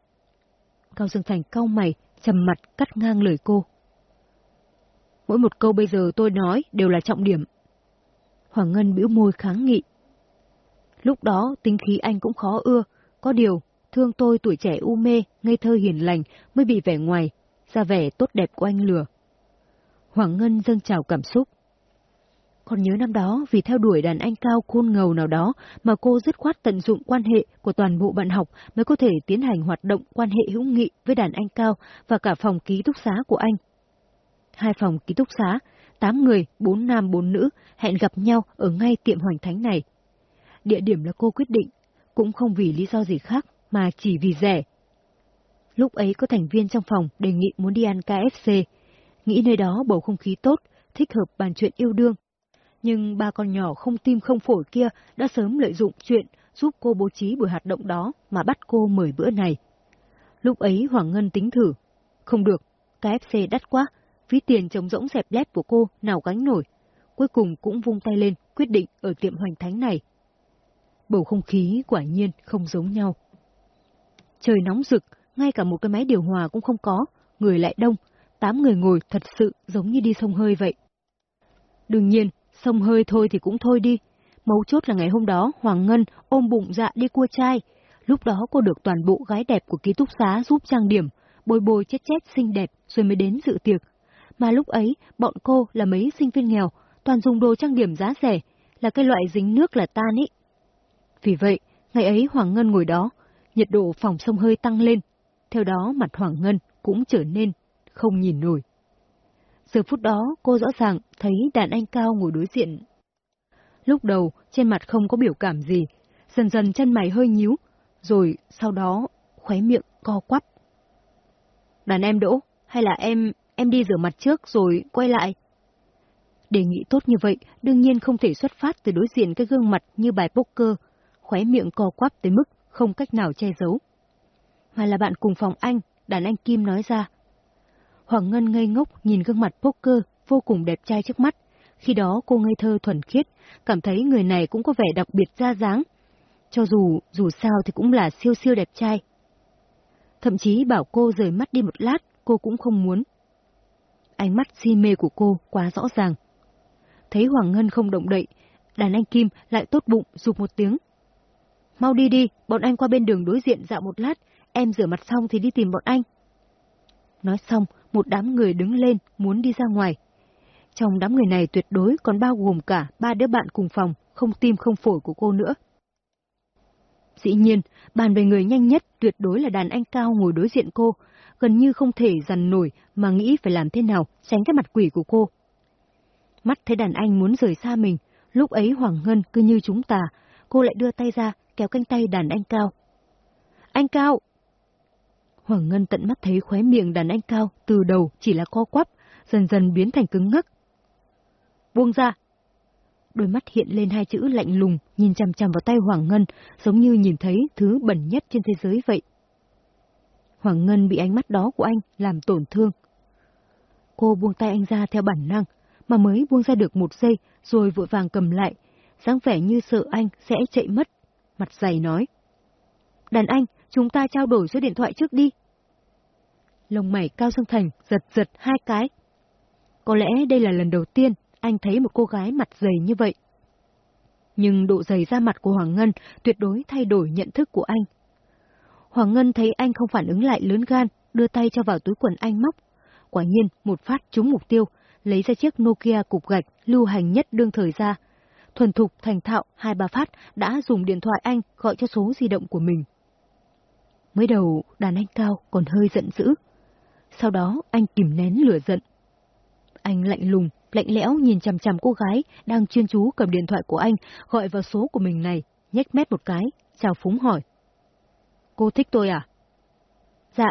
Cao Dương Thành cau mày, trầm mặt cắt ngang lời cô. Mỗi một câu bây giờ tôi nói đều là trọng điểm. Hoàng Ngân bĩu môi kháng nghị. Lúc đó tính khí anh cũng khó ưa, có điều, thương tôi tuổi trẻ u mê, ngây thơ hiền lành mới bị vẻ ngoài, ra vẻ tốt đẹp của anh lừa. Hoàng Ngân dâng trào cảm xúc. Còn nhớ năm đó vì theo đuổi đàn anh cao khôn ngầu nào đó mà cô dứt khoát tận dụng quan hệ của toàn bộ bạn học mới có thể tiến hành hoạt động quan hệ hữu nghị với đàn anh cao và cả phòng ký túc xá của anh. Hai phòng ký túc xá, tám người, bốn nam bốn nữ hẹn gặp nhau ở ngay tiệm hoành thánh này. Địa điểm là cô quyết định, cũng không vì lý do gì khác mà chỉ vì rẻ. Lúc ấy có thành viên trong phòng đề nghị muốn đi ăn KFC, nghĩ nơi đó bầu không khí tốt, thích hợp bàn chuyện yêu đương nhưng ba con nhỏ không tim không phổi kia đã sớm lợi dụng chuyện giúp cô bố trí buổi hoạt động đó mà bắt cô mời bữa này. Lúc ấy Hoàng Ngân tính thử. Không được, KFC đắt quá, ví tiền trống rỗng dẹp lép của cô nào gánh nổi. Cuối cùng cũng vung tay lên, quyết định ở tiệm hoành thánh này. Bầu không khí quả nhiên không giống nhau. Trời nóng rực, ngay cả một cái máy điều hòa cũng không có, người lại đông, tám người ngồi thật sự giống như đi sông hơi vậy. Đương nhiên, Sông hơi thôi thì cũng thôi đi. Mấu chốt là ngày hôm đó Hoàng Ngân ôm bụng dạ đi cua trai. Lúc đó cô được toàn bộ gái đẹp của ký túc xá giúp trang điểm, bồi bồi chết chết xinh đẹp rồi mới đến dự tiệc. Mà lúc ấy, bọn cô là mấy sinh viên nghèo, toàn dùng đồ trang điểm giá rẻ, là cái loại dính nước là tan ý. Vì vậy, ngày ấy Hoàng Ngân ngồi đó, nhiệt độ phòng sông hơi tăng lên. Theo đó mặt Hoàng Ngân cũng trở nên không nhìn nổi. Giờ phút đó, cô rõ ràng thấy đàn anh cao ngồi đối diện. Lúc đầu, trên mặt không có biểu cảm gì, dần dần chân mày hơi nhíu, rồi sau đó khóe miệng co quắp. Đàn em đỗ, hay là em, em đi rửa mặt trước rồi quay lại? Đề nghị tốt như vậy đương nhiên không thể xuất phát từ đối diện cái gương mặt như bài poker, khóe miệng co quắp tới mức không cách nào che giấu. Mà là bạn cùng phòng anh, đàn anh Kim nói ra, Hoàng Ngân ngây ngốc nhìn gương mặt poker vô cùng đẹp trai trước mắt. Khi đó cô ngây thơ thuần khiết, cảm thấy người này cũng có vẻ đặc biệt ra dáng. Cho dù, dù sao thì cũng là siêu siêu đẹp trai. Thậm chí bảo cô rời mắt đi một lát, cô cũng không muốn. Ánh mắt si mê của cô quá rõ ràng. Thấy Hoàng Ngân không động đậy, đàn anh Kim lại tốt bụng rụt một tiếng. Mau đi đi, bọn anh qua bên đường đối diện dạo một lát, em rửa mặt xong thì đi tìm bọn anh. Nói xong, một đám người đứng lên muốn đi ra ngoài. Trong đám người này tuyệt đối còn bao gồm cả ba đứa bạn cùng phòng, không tim không phổi của cô nữa. Dĩ nhiên, bàn về người nhanh nhất tuyệt đối là đàn anh cao ngồi đối diện cô, gần như không thể dằn nổi mà nghĩ phải làm thế nào tránh cái mặt quỷ của cô. Mắt thấy đàn anh muốn rời xa mình, lúc ấy Hoàng Ngân cứ như chúng ta, cô lại đưa tay ra, kéo cánh tay đàn anh Cao. Anh Cao! Hoàng Ngân tận mắt thấy khóe miệng đàn anh Cao từ đầu chỉ là co quắp, dần dần biến thành cứng ngắc. Buông ra! Đôi mắt hiện lên hai chữ lạnh lùng, nhìn chằm chằm vào tay Hoàng Ngân, giống như nhìn thấy thứ bẩn nhất trên thế giới vậy. Hoàng Ngân bị ánh mắt đó của anh làm tổn thương. Cô buông tay anh ra theo bản năng, mà mới buông ra được một giây rồi vội vàng cầm lại, dáng vẻ như sợ anh sẽ chạy mất. Mặt dày nói. Đàn anh, chúng ta trao đổi số điện thoại trước đi. Lông mày Cao Dương Thành giật giật hai cái. Có lẽ đây là lần đầu tiên anh thấy một cô gái mặt dày như vậy. Nhưng độ dày da mặt của Hoàng Ngân tuyệt đối thay đổi nhận thức của anh. Hoàng Ngân thấy anh không phản ứng lại lớn gan, đưa tay cho vào túi quần anh móc. Quả nhiên, một phát trúng mục tiêu, lấy ra chiếc Nokia cục gạch lưu hành nhất đương thời ra. Thuần thục thành thạo hai ba phát đã dùng điện thoại anh gọi cho số di động của mình. Mới đầu, đàn anh Cao còn hơi giận dữ. Sau đó, anh kìm nén lửa giận. Anh lạnh lùng, lạnh lẽo nhìn chằm chằm cô gái đang chuyên chú cầm điện thoại của anh gọi vào số của mình này, nhếch mép một cái, chào phúng hỏi. Cô thích tôi à? Dạ.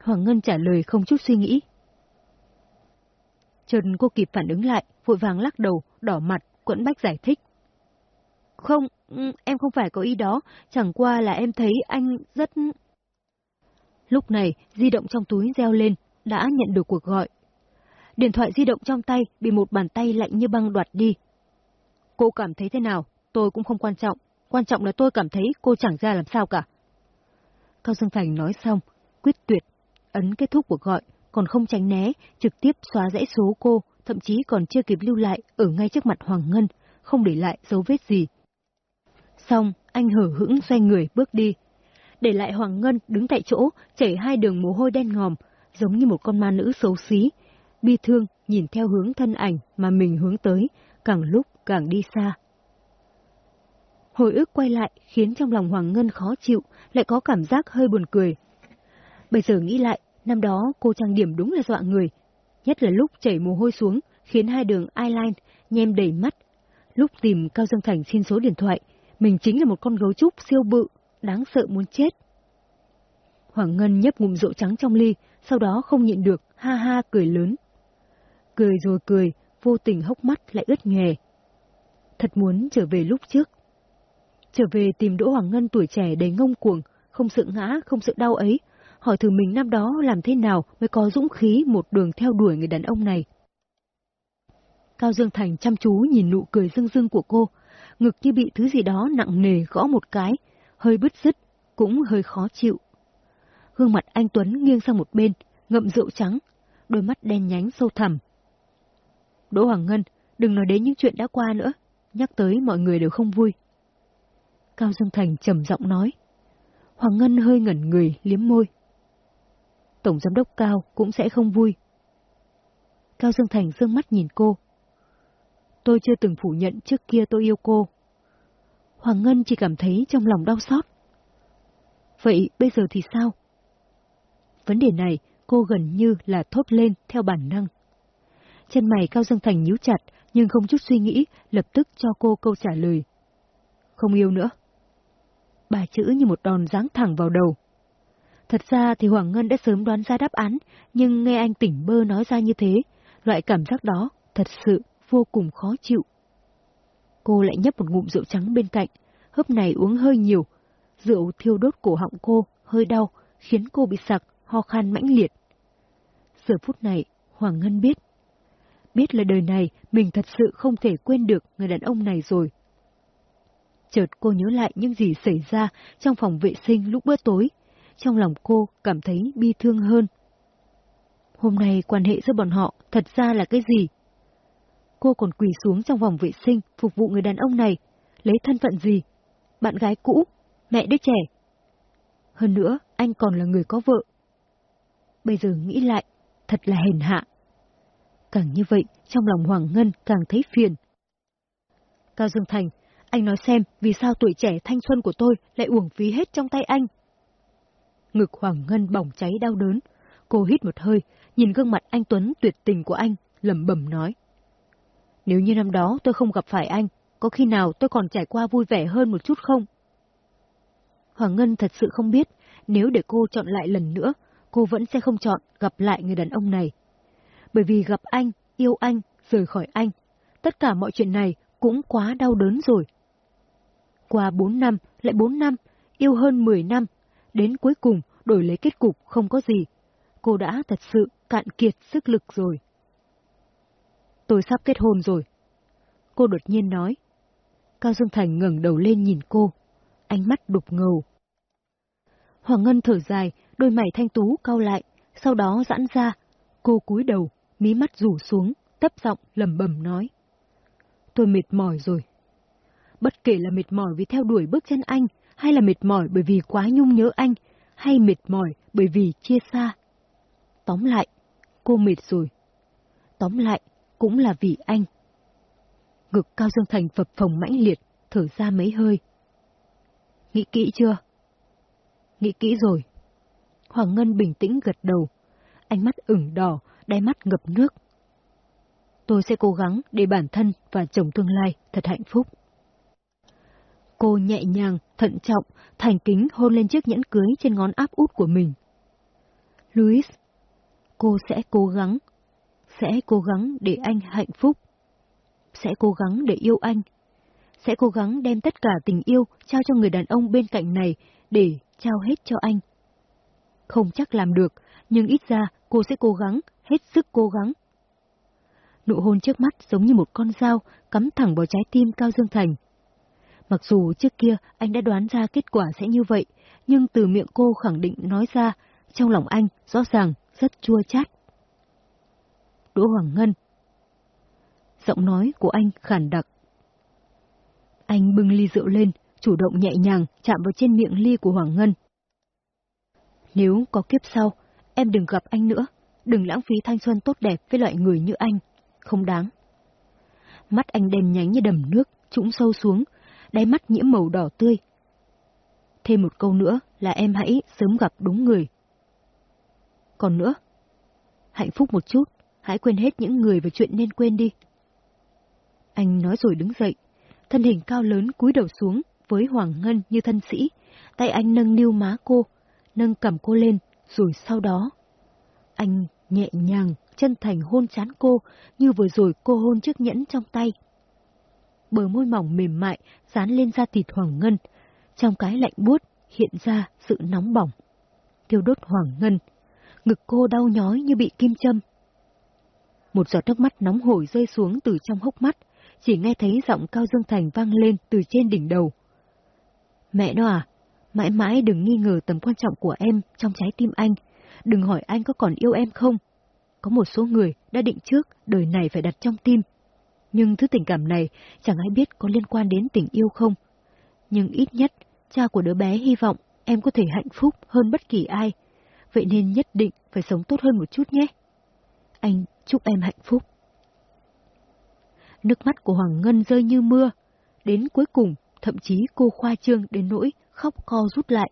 Hoàng Ngân trả lời không chút suy nghĩ. Trần cô kịp phản ứng lại, vội vàng lắc đầu, đỏ mặt, quẫn bách giải thích. Không, ừ, em không phải có ý đó, chẳng qua là em thấy anh rất... Lúc này, di động trong túi reo lên, đã nhận được cuộc gọi. Điện thoại di động trong tay bị một bàn tay lạnh như băng đoạt đi. Cô cảm thấy thế nào, tôi cũng không quan trọng. Quan trọng là tôi cảm thấy cô chẳng ra làm sao cả. Cao Dương Thành nói xong, quyết tuyệt, ấn kết thúc cuộc gọi, còn không tránh né, trực tiếp xóa dãy số cô, thậm chí còn chưa kịp lưu lại ở ngay trước mặt Hoàng Ngân, không để lại dấu vết gì. Xong, anh hở hững xoay người bước đi. Để lại Hoàng Ngân đứng tại chỗ, chảy hai đường mồ hôi đen ngòm, giống như một con ma nữ xấu xí. Bi thương, nhìn theo hướng thân ảnh mà mình hướng tới, càng lúc càng đi xa. Hồi ức quay lại khiến trong lòng Hoàng Ngân khó chịu, lại có cảm giác hơi buồn cười. Bây giờ nghĩ lại, năm đó cô trang điểm đúng là dọa người. Nhất là lúc chảy mồ hôi xuống, khiến hai đường eyeline nhem đầy mắt. Lúc tìm Cao Dương Thành xin số điện thoại, mình chính là một con gấu trúc siêu bự, đáng sợ muốn chết. Hoàng Ngân nhấp ngụm rượu trắng trong ly, sau đó không nhịn được, ha ha cười lớn. Cười rồi cười, vô tình hốc mắt lại ướt nhòe. Thật muốn trở về lúc trước. Trở về tìm Đỗ Hoàng Ngân tuổi trẻ đầy ngông cuồng, không sợ ngã, không sợ đau ấy, hỏi thử mình năm đó làm thế nào mới có dũng khí một đường theo đuổi người đàn ông này. Cao Dương Thành chăm chú nhìn nụ cười rưng rưng của cô, ngực như bị thứ gì đó nặng nề gõ một cái, hơi bứt rứt, cũng hơi khó chịu. Gương mặt anh Tuấn nghiêng sang một bên, ngậm rượu trắng, đôi mắt đen nhánh sâu thẳm. Đỗ Hoàng Ngân, đừng nói đến những chuyện đã qua nữa, nhắc tới mọi người đều không vui. Cao Dương Thành trầm giọng nói. Hoàng Ngân hơi ngẩn người, liếm môi. Tổng giám đốc Cao cũng sẽ không vui. Cao Dương Thành dương mắt nhìn cô. Tôi chưa từng phủ nhận trước kia tôi yêu cô. Hoàng Ngân chỉ cảm thấy trong lòng đau xót. Vậy bây giờ thì sao? Vấn đề này cô gần như là thốt lên theo bản năng. Chân mày Cao Dương Thành nhíu chặt nhưng không chút suy nghĩ lập tức cho cô câu trả lời. Không yêu nữa ba chữ như một đòn giáng thẳng vào đầu. Thật ra thì Hoàng Ngân đã sớm đoán ra đáp án, nhưng nghe anh tỉnh bơ nói ra như thế, loại cảm giác đó thật sự vô cùng khó chịu. Cô lại nhấp một ngụm rượu trắng bên cạnh, hớp này uống hơi nhiều. Rượu thiêu đốt cổ họng cô, hơi đau, khiến cô bị sặc, ho khan mãnh liệt. Giờ phút này, Hoàng Ngân biết. Biết là đời này mình thật sự không thể quên được người đàn ông này rồi. Chợt cô nhớ lại những gì xảy ra trong phòng vệ sinh lúc bữa tối. Trong lòng cô cảm thấy bi thương hơn. Hôm nay quan hệ giữa bọn họ thật ra là cái gì? Cô còn quỳ xuống trong phòng vệ sinh phục vụ người đàn ông này. Lấy thân phận gì? Bạn gái cũ? Mẹ đứa trẻ? Hơn nữa, anh còn là người có vợ. Bây giờ nghĩ lại, thật là hèn hạ. Càng như vậy, trong lòng Hoàng Ngân càng thấy phiền. Cao Dương Thành anh nói xem vì sao tuổi trẻ thanh xuân của tôi lại uổng phí hết trong tay anh. Ngực Hoàng Ngân bỏng cháy đau đớn. Cô hít một hơi, nhìn gương mặt anh Tuấn tuyệt tình của anh, lẩm bẩm nói. Nếu như năm đó tôi không gặp phải anh, có khi nào tôi còn trải qua vui vẻ hơn một chút không? Hoàng Ngân thật sự không biết, nếu để cô chọn lại lần nữa, cô vẫn sẽ không chọn gặp lại người đàn ông này. Bởi vì gặp anh, yêu anh, rời khỏi anh, tất cả mọi chuyện này cũng quá đau đớn rồi. Qua bốn năm, lại bốn năm, yêu hơn mười năm, đến cuối cùng đổi lấy kết cục không có gì. Cô đã thật sự cạn kiệt sức lực rồi. Tôi sắp kết hôn rồi. Cô đột nhiên nói. Cao Dương Thành ngẩng đầu lên nhìn cô, ánh mắt đục ngầu. Hoàng Ngân thở dài, đôi mày thanh tú cau lại, sau đó giãn ra. Cô cúi đầu, mí mắt rủ xuống, thấp giọng lẩm bẩm nói. Tôi mệt mỏi rồi. Bất kể là mệt mỏi vì theo đuổi bước chân anh, hay là mệt mỏi bởi vì quá nhung nhớ anh, hay mệt mỏi bởi vì chia xa. Tóm lại, cô mệt rồi. Tóm lại, cũng là vì anh. Ngực Cao Dương Thành phập phồng mãnh liệt, thở ra mấy hơi. Nghĩ kỹ chưa? Nghĩ kỹ rồi. Hoàng Ngân bình tĩnh gật đầu, ánh mắt ửng đỏ, đáy mắt ngập nước. Tôi sẽ cố gắng để bản thân và chồng tương lai thật hạnh phúc. Cô nhẹ nhàng, thận trọng, thành kính hôn lên chiếc nhẫn cưới trên ngón áp út của mình. Louis, cô sẽ cố gắng, sẽ cố gắng để anh hạnh phúc, sẽ cố gắng để yêu anh, sẽ cố gắng đem tất cả tình yêu trao cho người đàn ông bên cạnh này để trao hết cho anh. Không chắc làm được, nhưng ít ra cô sẽ cố gắng, hết sức cố gắng. Nụ hôn trước mắt giống như một con dao cắm thẳng vào trái tim Cao Dương Thành. Mặc dù trước kia anh đã đoán ra kết quả sẽ như vậy, nhưng từ miệng cô khẳng định nói ra, trong lòng anh rõ ràng rất chua chát. Đỗ Hoàng Ngân Giọng nói của anh khản đặc. Anh bưng ly rượu lên, chủ động nhẹ nhàng chạm vào trên miệng ly của Hoàng Ngân. Nếu có kiếp sau, em đừng gặp anh nữa, đừng lãng phí thanh xuân tốt đẹp với loại người như anh, không đáng. Mắt anh đen nhánh như đầm nước, trũng sâu xuống, đáy mắt nhiễm màu đỏ tươi. Thêm một câu nữa là em hãy sớm gặp đúng người. Còn nữa, hạnh phúc một chút, hãy quên hết những người và chuyện nên quên đi. Anh nói rồi đứng dậy, thân hình cao lớn cúi đầu xuống với Hoàng Ngân như thân sĩ, tay anh nâng niu má cô, nâng cầm cô lên, rồi sau đó. Anh nhẹ nhàng, chân thành hôn chán cô như vừa rồi cô hôn chiếc nhẫn trong tay bờ môi mỏng mềm mại dán lên da thịt Hoàng Ngân, trong cái lạnh buốt hiện ra sự nóng bỏng. Thiêu đốt Hoàng Ngân, ngực cô đau nhói như bị kim châm. Một giọt nước mắt nóng hổi rơi xuống từ trong hốc mắt, chỉ nghe thấy giọng Cao Dương Thành vang lên từ trên đỉnh đầu. Mẹ nó à, mãi mãi đừng nghi ngờ tầm quan trọng của em trong trái tim anh, đừng hỏi anh có còn yêu em không. Có một số người đã định trước đời này phải đặt trong tim, nhưng thứ tình cảm này chẳng ai biết có liên quan đến tình yêu không. Nhưng ít nhất, cha của đứa bé hy vọng em có thể hạnh phúc hơn bất kỳ ai. Vậy nên nhất định phải sống tốt hơn một chút nhé. Anh chúc em hạnh phúc. Nước mắt của Hoàng Ngân rơi như mưa. Đến cuối cùng, thậm chí cô khoa trương đến nỗi khóc co rút lại.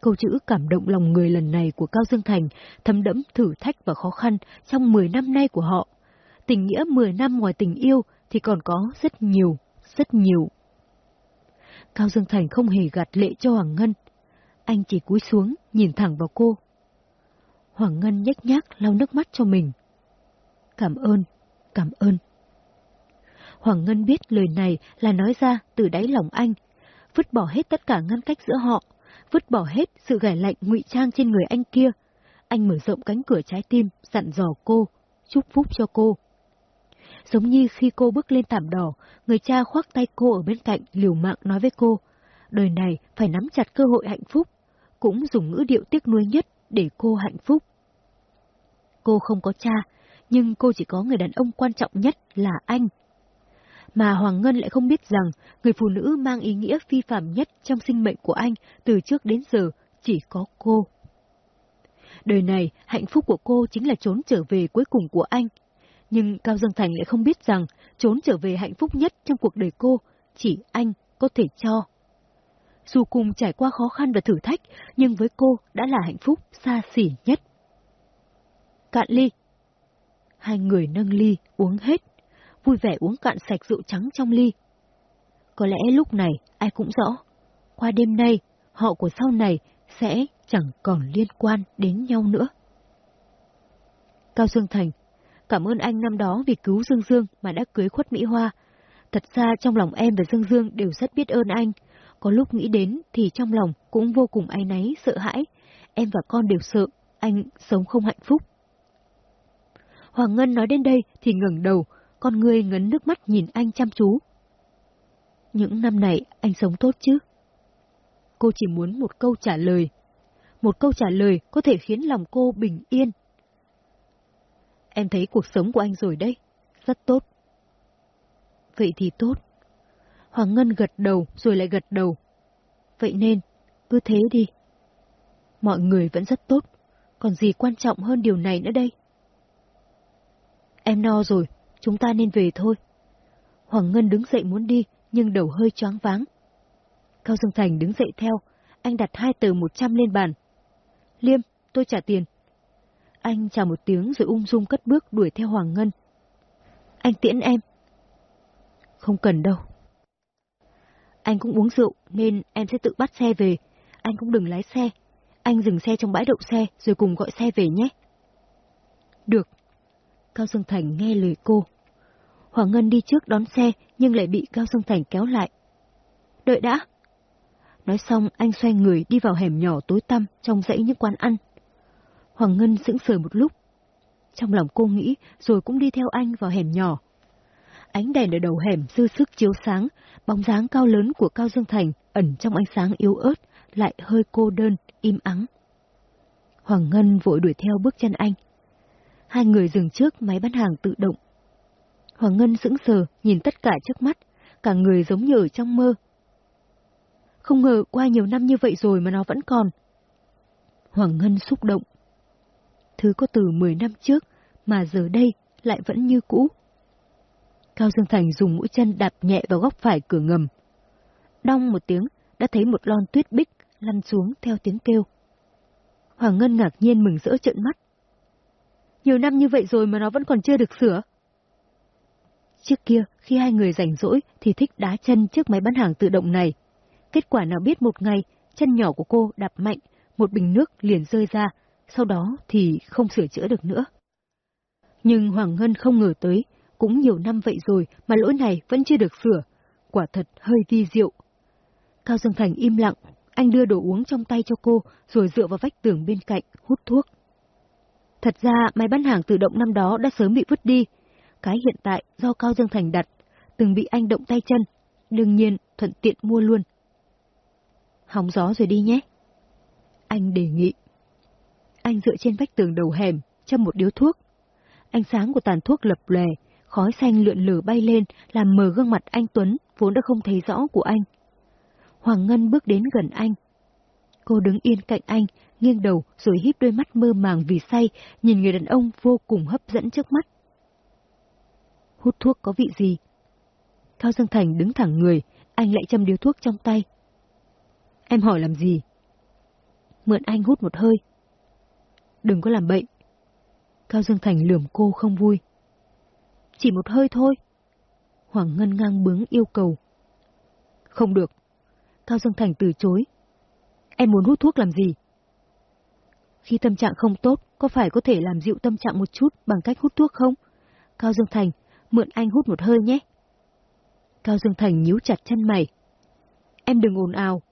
Câu chữ cảm động lòng người lần này của Cao Dương Thành thấm đẫm thử thách và khó khăn trong 10 năm nay của họ tình nghĩa 10 năm ngoài tình yêu thì còn có rất nhiều, rất nhiều. Cao Dương Thành không hề gạt lệ cho Hoàng Ngân. Anh chỉ cúi xuống, nhìn thẳng vào cô. Hoàng Ngân nhếch nhác lau nước mắt cho mình. Cảm ơn, cảm ơn. Hoàng Ngân biết lời này là nói ra từ đáy lòng anh, vứt bỏ hết tất cả ngăn cách giữa họ, vứt bỏ hết sự gải lạnh ngụy trang trên người anh kia. Anh mở rộng cánh cửa trái tim, dặn dò cô, chúc phúc cho cô. Giống như khi cô bước lên thảm đỏ, người cha khoác tay cô ở bên cạnh liều mạng nói với cô, đời này phải nắm chặt cơ hội hạnh phúc, cũng dùng ngữ điệu tiếc nuối nhất để cô hạnh phúc. Cô không có cha, nhưng cô chỉ có người đàn ông quan trọng nhất là anh. Mà Hoàng Ngân lại không biết rằng người phụ nữ mang ý nghĩa phi phạm nhất trong sinh mệnh của anh từ trước đến giờ chỉ có cô. Đời này, hạnh phúc của cô chính là trốn trở về cuối cùng của anh, nhưng Cao Dương Thành lại không biết rằng trốn trở về hạnh phúc nhất trong cuộc đời cô, chỉ anh có thể cho. Dù cùng trải qua khó khăn và thử thách, nhưng với cô đã là hạnh phúc xa xỉ nhất. Cạn ly. Hai người nâng ly, uống hết. vui vẻ uống cạn sạch rượu trắng trong ly. Có lẽ lúc này ai cũng rõ, qua đêm nay, họ của sau này sẽ chẳng còn liên quan đến nhau nữa. Cao Dương Thành, cảm ơn anh năm đó vì cứu Dương Dương mà đã cưới khuất Mỹ Hoa. Thật ra trong lòng em và Dương Dương đều rất biết ơn anh. Có lúc nghĩ đến thì trong lòng cũng vô cùng áy náy, sợ hãi. Em và con đều sợ, anh sống không hạnh phúc. Hoàng Ngân nói đến đây thì ngẩng đầu, con người ngấn nước mắt nhìn anh chăm chú. Những năm này anh sống tốt chứ? Cô chỉ muốn một câu trả lời. Một câu trả lời có thể khiến lòng cô bình yên. Em thấy cuộc sống của anh rồi đấy, rất tốt. Vậy thì tốt. Hoàng Ngân gật đầu rồi lại gật đầu. Vậy nên, cứ thế đi. Mọi người vẫn rất tốt, còn gì quan trọng hơn điều này nữa đây? Em no rồi, chúng ta nên về thôi. Hoàng Ngân đứng dậy muốn đi, nhưng đầu hơi choáng váng. Cao Dương Thành đứng dậy theo, anh đặt hai tờ một trăm lên bàn. Liêm, tôi trả tiền. Anh chào một tiếng rồi ung dung cất bước đuổi theo Hoàng Ngân. Anh tiễn em. Không cần đâu. Anh cũng uống rượu nên em sẽ tự bắt xe về. Anh cũng đừng lái xe. Anh dừng xe trong bãi đậu xe rồi cùng gọi xe về nhé. Được. Cao Dương Thành nghe lời cô. Hoàng Ngân đi trước đón xe nhưng lại bị Cao Dương Thành kéo lại. Đợi đã. Nói xong, anh xoay người đi vào hẻm nhỏ tối tăm trong dãy những quán ăn. Hoàng Ngân sững sờ một lúc. Trong lòng cô nghĩ rồi cũng đi theo anh vào hẻm nhỏ. Ánh đèn ở đầu hẻm dư sức chiếu sáng, bóng dáng cao lớn của Cao Dương Thành ẩn trong ánh sáng yếu ớt, lại hơi cô đơn, im ắng. Hoàng Ngân vội đuổi theo bước chân anh. Hai người dừng trước máy bán hàng tự động. Hoàng Ngân sững sờ nhìn tất cả trước mắt, cả người giống như ở trong mơ. Không ngờ qua nhiều năm như vậy rồi mà nó vẫn còn. Hoàng Ngân xúc động. Thứ có từ 10 năm trước mà giờ đây lại vẫn như cũ. Cao Dương Thành dùng mũi chân đạp nhẹ vào góc phải cửa ngầm. Đong một tiếng, đã thấy một lon tuyết bích lăn xuống theo tiếng kêu. Hoàng Ngân ngạc nhiên mừng rỡ trợn mắt. Nhiều năm như vậy rồi mà nó vẫn còn chưa được sửa. Trước kia, khi hai người rảnh rỗi thì thích đá chân trước máy bán hàng tự động này. Kết quả nào biết một ngày, chân nhỏ của cô đạp mạnh, một bình nước liền rơi ra, sau đó thì không sửa chữa được nữa. Nhưng Hoàng Ngân không ngờ tới, cũng nhiều năm vậy rồi mà lỗi này vẫn chưa được sửa, quả thật hơi vi diệu. Cao Dương Thành im lặng, anh đưa đồ uống trong tay cho cô rồi dựa vào vách tường bên cạnh, hút thuốc. Thật ra máy bán hàng tự động năm đó đã sớm bị vứt đi, cái hiện tại do Cao Dương Thành đặt, từng bị anh động tay chân, đương nhiên thuận tiện mua luôn. Hóng gió rồi đi nhé. Anh đề nghị. Anh dựa trên vách tường đầu hẻm, châm một điếu thuốc. Ánh sáng của tàn thuốc lập lòe, khói xanh lượn lờ bay lên, làm mờ gương mặt anh Tuấn, vốn đã không thấy rõ của anh. Hoàng Ngân bước đến gần anh. Cô đứng yên cạnh anh, nghiêng đầu rồi híp đôi mắt mơ màng vì say, nhìn người đàn ông vô cùng hấp dẫn trước mắt. Hút thuốc có vị gì? Cao Dương Thành đứng thẳng người, anh lại châm điếu thuốc trong tay. Em hỏi làm gì? Mượn anh hút một hơi. Đừng có làm bậy. Cao Dương Thành lườm cô không vui. Chỉ một hơi thôi. Hoàng Ngân ngang bướng yêu cầu. Không được. Cao Dương Thành từ chối. Em muốn hút thuốc làm gì? Khi tâm trạng không tốt, có phải có thể làm dịu tâm trạng một chút bằng cách hút thuốc không? Cao Dương Thành, mượn anh hút một hơi nhé. Cao Dương Thành nhíu chặt chân mày. Em đừng ồn ào.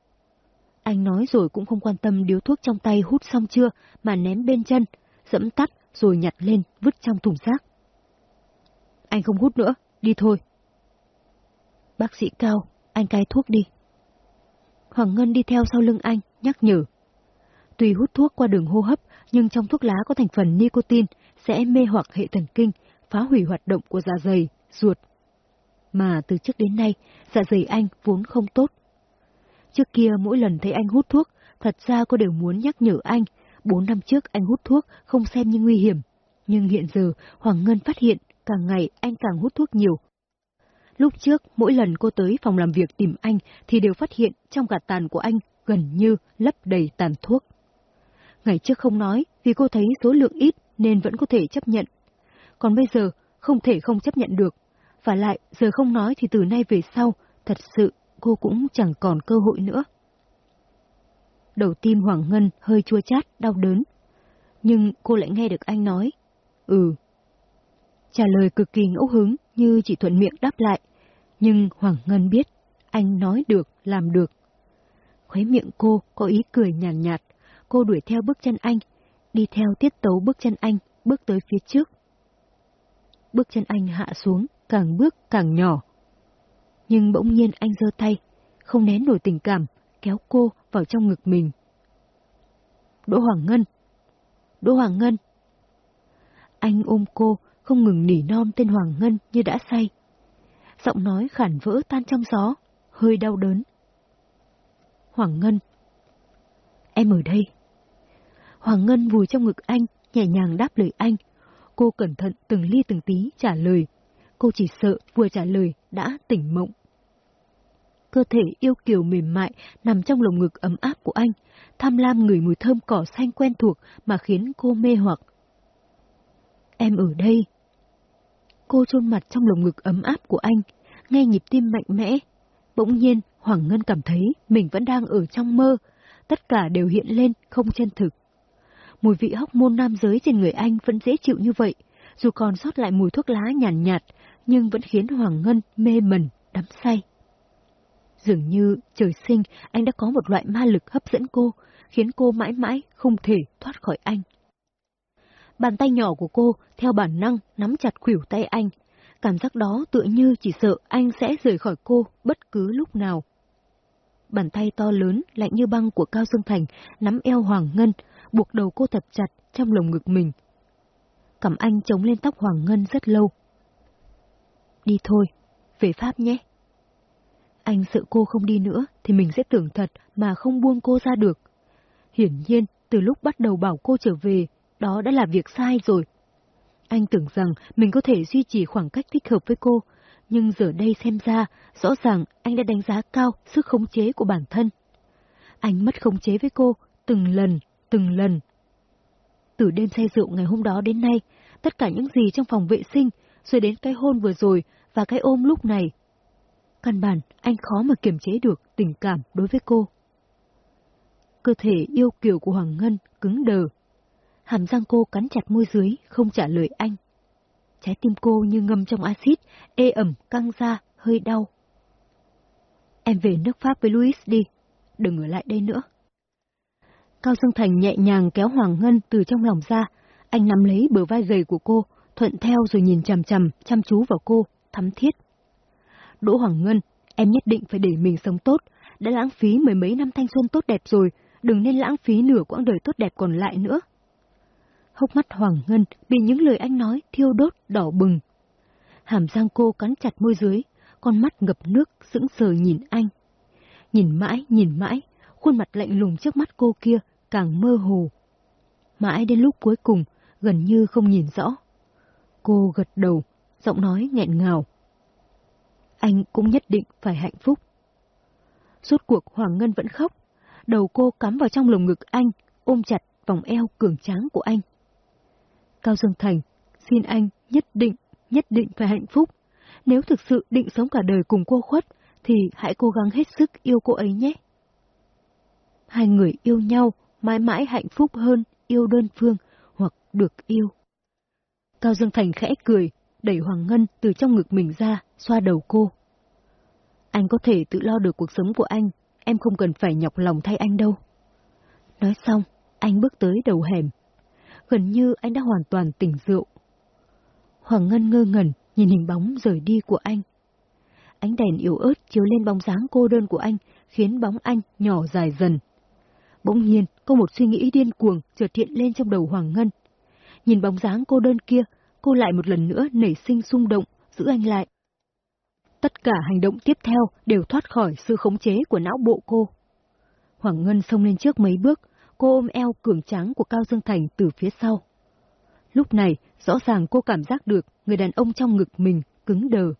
Anh nói rồi cũng không quan tâm điếu thuốc trong tay hút xong chưa mà ném bên chân, dẫm tắt rồi nhặt lên vứt trong thùng rác. Anh không hút nữa, đi thôi. Bác sĩ Cao, anh cai thuốc đi. Hoàng Ngân đi theo sau lưng anh, nhắc nhở. Tuy hút thuốc qua đường hô hấp, nhưng trong thuốc lá có thành phần nicotine sẽ mê hoặc hệ thần kinh, phá hủy hoạt động của dạ dày, ruột. Mà từ trước đến nay, dạ dày anh vốn không tốt. Trước kia mỗi lần thấy anh hút thuốc, thật ra cô đều muốn nhắc nhở anh. Bốn năm trước anh hút thuốc không xem như nguy hiểm. Nhưng hiện giờ, Hoàng Ngân phát hiện càng ngày anh càng hút thuốc nhiều. Lúc trước, mỗi lần cô tới phòng làm việc tìm anh thì đều phát hiện trong gạt tàn của anh gần như lấp đầy tàn thuốc. Ngày trước không nói vì cô thấy số lượng ít nên vẫn có thể chấp nhận. Còn bây giờ, không thể không chấp nhận được. Và lại, giờ không nói thì từ nay về sau, thật sự cô cũng chẳng còn cơ hội nữa. Đầu tim Hoàng Ngân hơi chua chát, đau đớn. Nhưng cô lại nghe được anh nói. Ừ. Trả lời cực kỳ ngẫu hứng như chỉ thuận miệng đáp lại. Nhưng Hoàng Ngân biết, anh nói được, làm được. Khóe miệng cô có ý cười nhàn nhạt, nhạt, cô đuổi theo bước chân anh, đi theo tiết tấu bước chân anh, bước tới phía trước. Bước chân anh hạ xuống, càng bước càng nhỏ. Nhưng bỗng nhiên anh giơ tay, không nén nổi tình cảm, kéo cô vào trong ngực mình. Đỗ Hoàng Ngân! Đỗ Hoàng Ngân! Anh ôm cô, không ngừng nỉ non tên Hoàng Ngân như đã say. Giọng nói khản vỡ tan trong gió, hơi đau đớn. Hoàng Ngân! Em ở đây. Hoàng Ngân vùi trong ngực anh, nhẹ nhàng đáp lời anh. Cô cẩn thận từng ly từng tí trả lời. Cô chỉ sợ vừa trả lời đã tỉnh mộng. Cơ thể yêu kiều mềm mại nằm trong lồng ngực ấm áp của anh, tham lam người mùi thơm cỏ xanh quen thuộc mà khiến cô mê hoặc. Em ở đây. Cô chôn mặt trong lồng ngực ấm áp của anh, nghe nhịp tim mạnh mẽ. Bỗng nhiên, Hoàng Ngân cảm thấy mình vẫn đang ở trong mơ, tất cả đều hiện lên không chân thực. Mùi vị hóc môn nam giới trên người anh vẫn dễ chịu như vậy, dù còn sót lại mùi thuốc lá nhàn nhạt, nhạt, nhưng vẫn khiến Hoàng Ngân mê mẩn, đắm say. Dường như trời sinh anh đã có một loại ma lực hấp dẫn cô, khiến cô mãi mãi không thể thoát khỏi anh. Bàn tay nhỏ của cô theo bản năng nắm chặt khuỷu tay anh. Cảm giác đó tựa như chỉ sợ anh sẽ rời khỏi cô bất cứ lúc nào. Bàn tay to lớn, lạnh như băng của Cao Dương Thành nắm eo Hoàng Ngân, buộc đầu cô thật chặt trong lồng ngực mình. Cầm anh chống lên tóc Hoàng Ngân rất lâu. Đi thôi, về Pháp nhé. Anh sợ cô không đi nữa thì mình sẽ tưởng thật mà không buông cô ra được. Hiển nhiên, từ lúc bắt đầu bảo cô trở về, đó đã là việc sai rồi. Anh tưởng rằng mình có thể duy trì khoảng cách thích hợp với cô, nhưng giờ đây xem ra, rõ ràng anh đã đánh giá cao sức khống chế của bản thân. Anh mất khống chế với cô, từng lần, từng lần. Từ đêm say rượu ngày hôm đó đến nay, tất cả những gì trong phòng vệ sinh, rồi đến cái hôn vừa rồi và cái ôm lúc này. Căn bản, anh khó mà kiềm chế được tình cảm đối với cô. Cơ thể yêu kiều của Hoàng Ngân cứng đờ. Hàm răng cô cắn chặt môi dưới, không trả lời anh. Trái tim cô như ngâm trong axit, ê ẩm, căng ra, hơi đau. Em về nước Pháp với Louis đi, đừng ở lại đây nữa. Cao Dương Thành nhẹ nhàng kéo Hoàng Ngân từ trong lòng ra, anh nắm lấy bờ vai gầy của cô, thuận theo rồi nhìn chằm chằm, chăm chú vào cô, thắm thiết. Đỗ Hoàng Ngân, em nhất định phải để mình sống tốt, đã lãng phí mười mấy năm thanh xuân tốt đẹp rồi, đừng nên lãng phí nửa quãng đời tốt đẹp còn lại nữa. Hốc mắt Hoàng Ngân bị những lời anh nói thiêu đốt đỏ bừng. Hàm răng cô cắn chặt môi dưới, con mắt ngập nước sững sờ nhìn anh. Nhìn mãi, nhìn mãi, khuôn mặt lạnh lùng trước mắt cô kia càng mơ hồ. Mãi đến lúc cuối cùng, gần như không nhìn rõ. Cô gật đầu, giọng nói nghẹn ngào. Anh cũng nhất định phải hạnh phúc. Suốt cuộc Hoàng Ngân vẫn khóc, đầu cô cắm vào trong lồng ngực anh, ôm chặt vòng eo cường tráng của anh. Cao Dương Thành, xin anh nhất định, nhất định phải hạnh phúc. Nếu thực sự định sống cả đời cùng cô khuất, thì hãy cố gắng hết sức yêu cô ấy nhé. Hai người yêu nhau, mãi mãi hạnh phúc hơn yêu đơn phương hoặc được yêu. Cao Dương Thành khẽ cười, đẩy Hoàng Ngân từ trong ngực mình ra, xoa đầu cô. Anh có thể tự lo được cuộc sống của anh, em không cần phải nhọc lòng thay anh đâu. Nói xong, anh bước tới đầu hẻm. Gần như anh đã hoàn toàn tỉnh rượu. Hoàng Ngân ngơ ngẩn nhìn hình bóng rời đi của anh. Ánh đèn yếu ớt chiếu lên bóng dáng cô đơn của anh, khiến bóng anh nhỏ dài dần. Bỗng nhiên, có một suy nghĩ điên cuồng chợt hiện lên trong đầu Hoàng Ngân. Nhìn bóng dáng cô đơn kia, cô lại một lần nữa nảy sinh xung động, giữ anh lại. Tất cả hành động tiếp theo đều thoát khỏi sự khống chế của não bộ cô. Hoàng Ngân xông lên trước mấy bước, cô ôm eo cường tráng của Cao Dương Thành từ phía sau. Lúc này, rõ ràng cô cảm giác được người đàn ông trong ngực mình cứng đờ,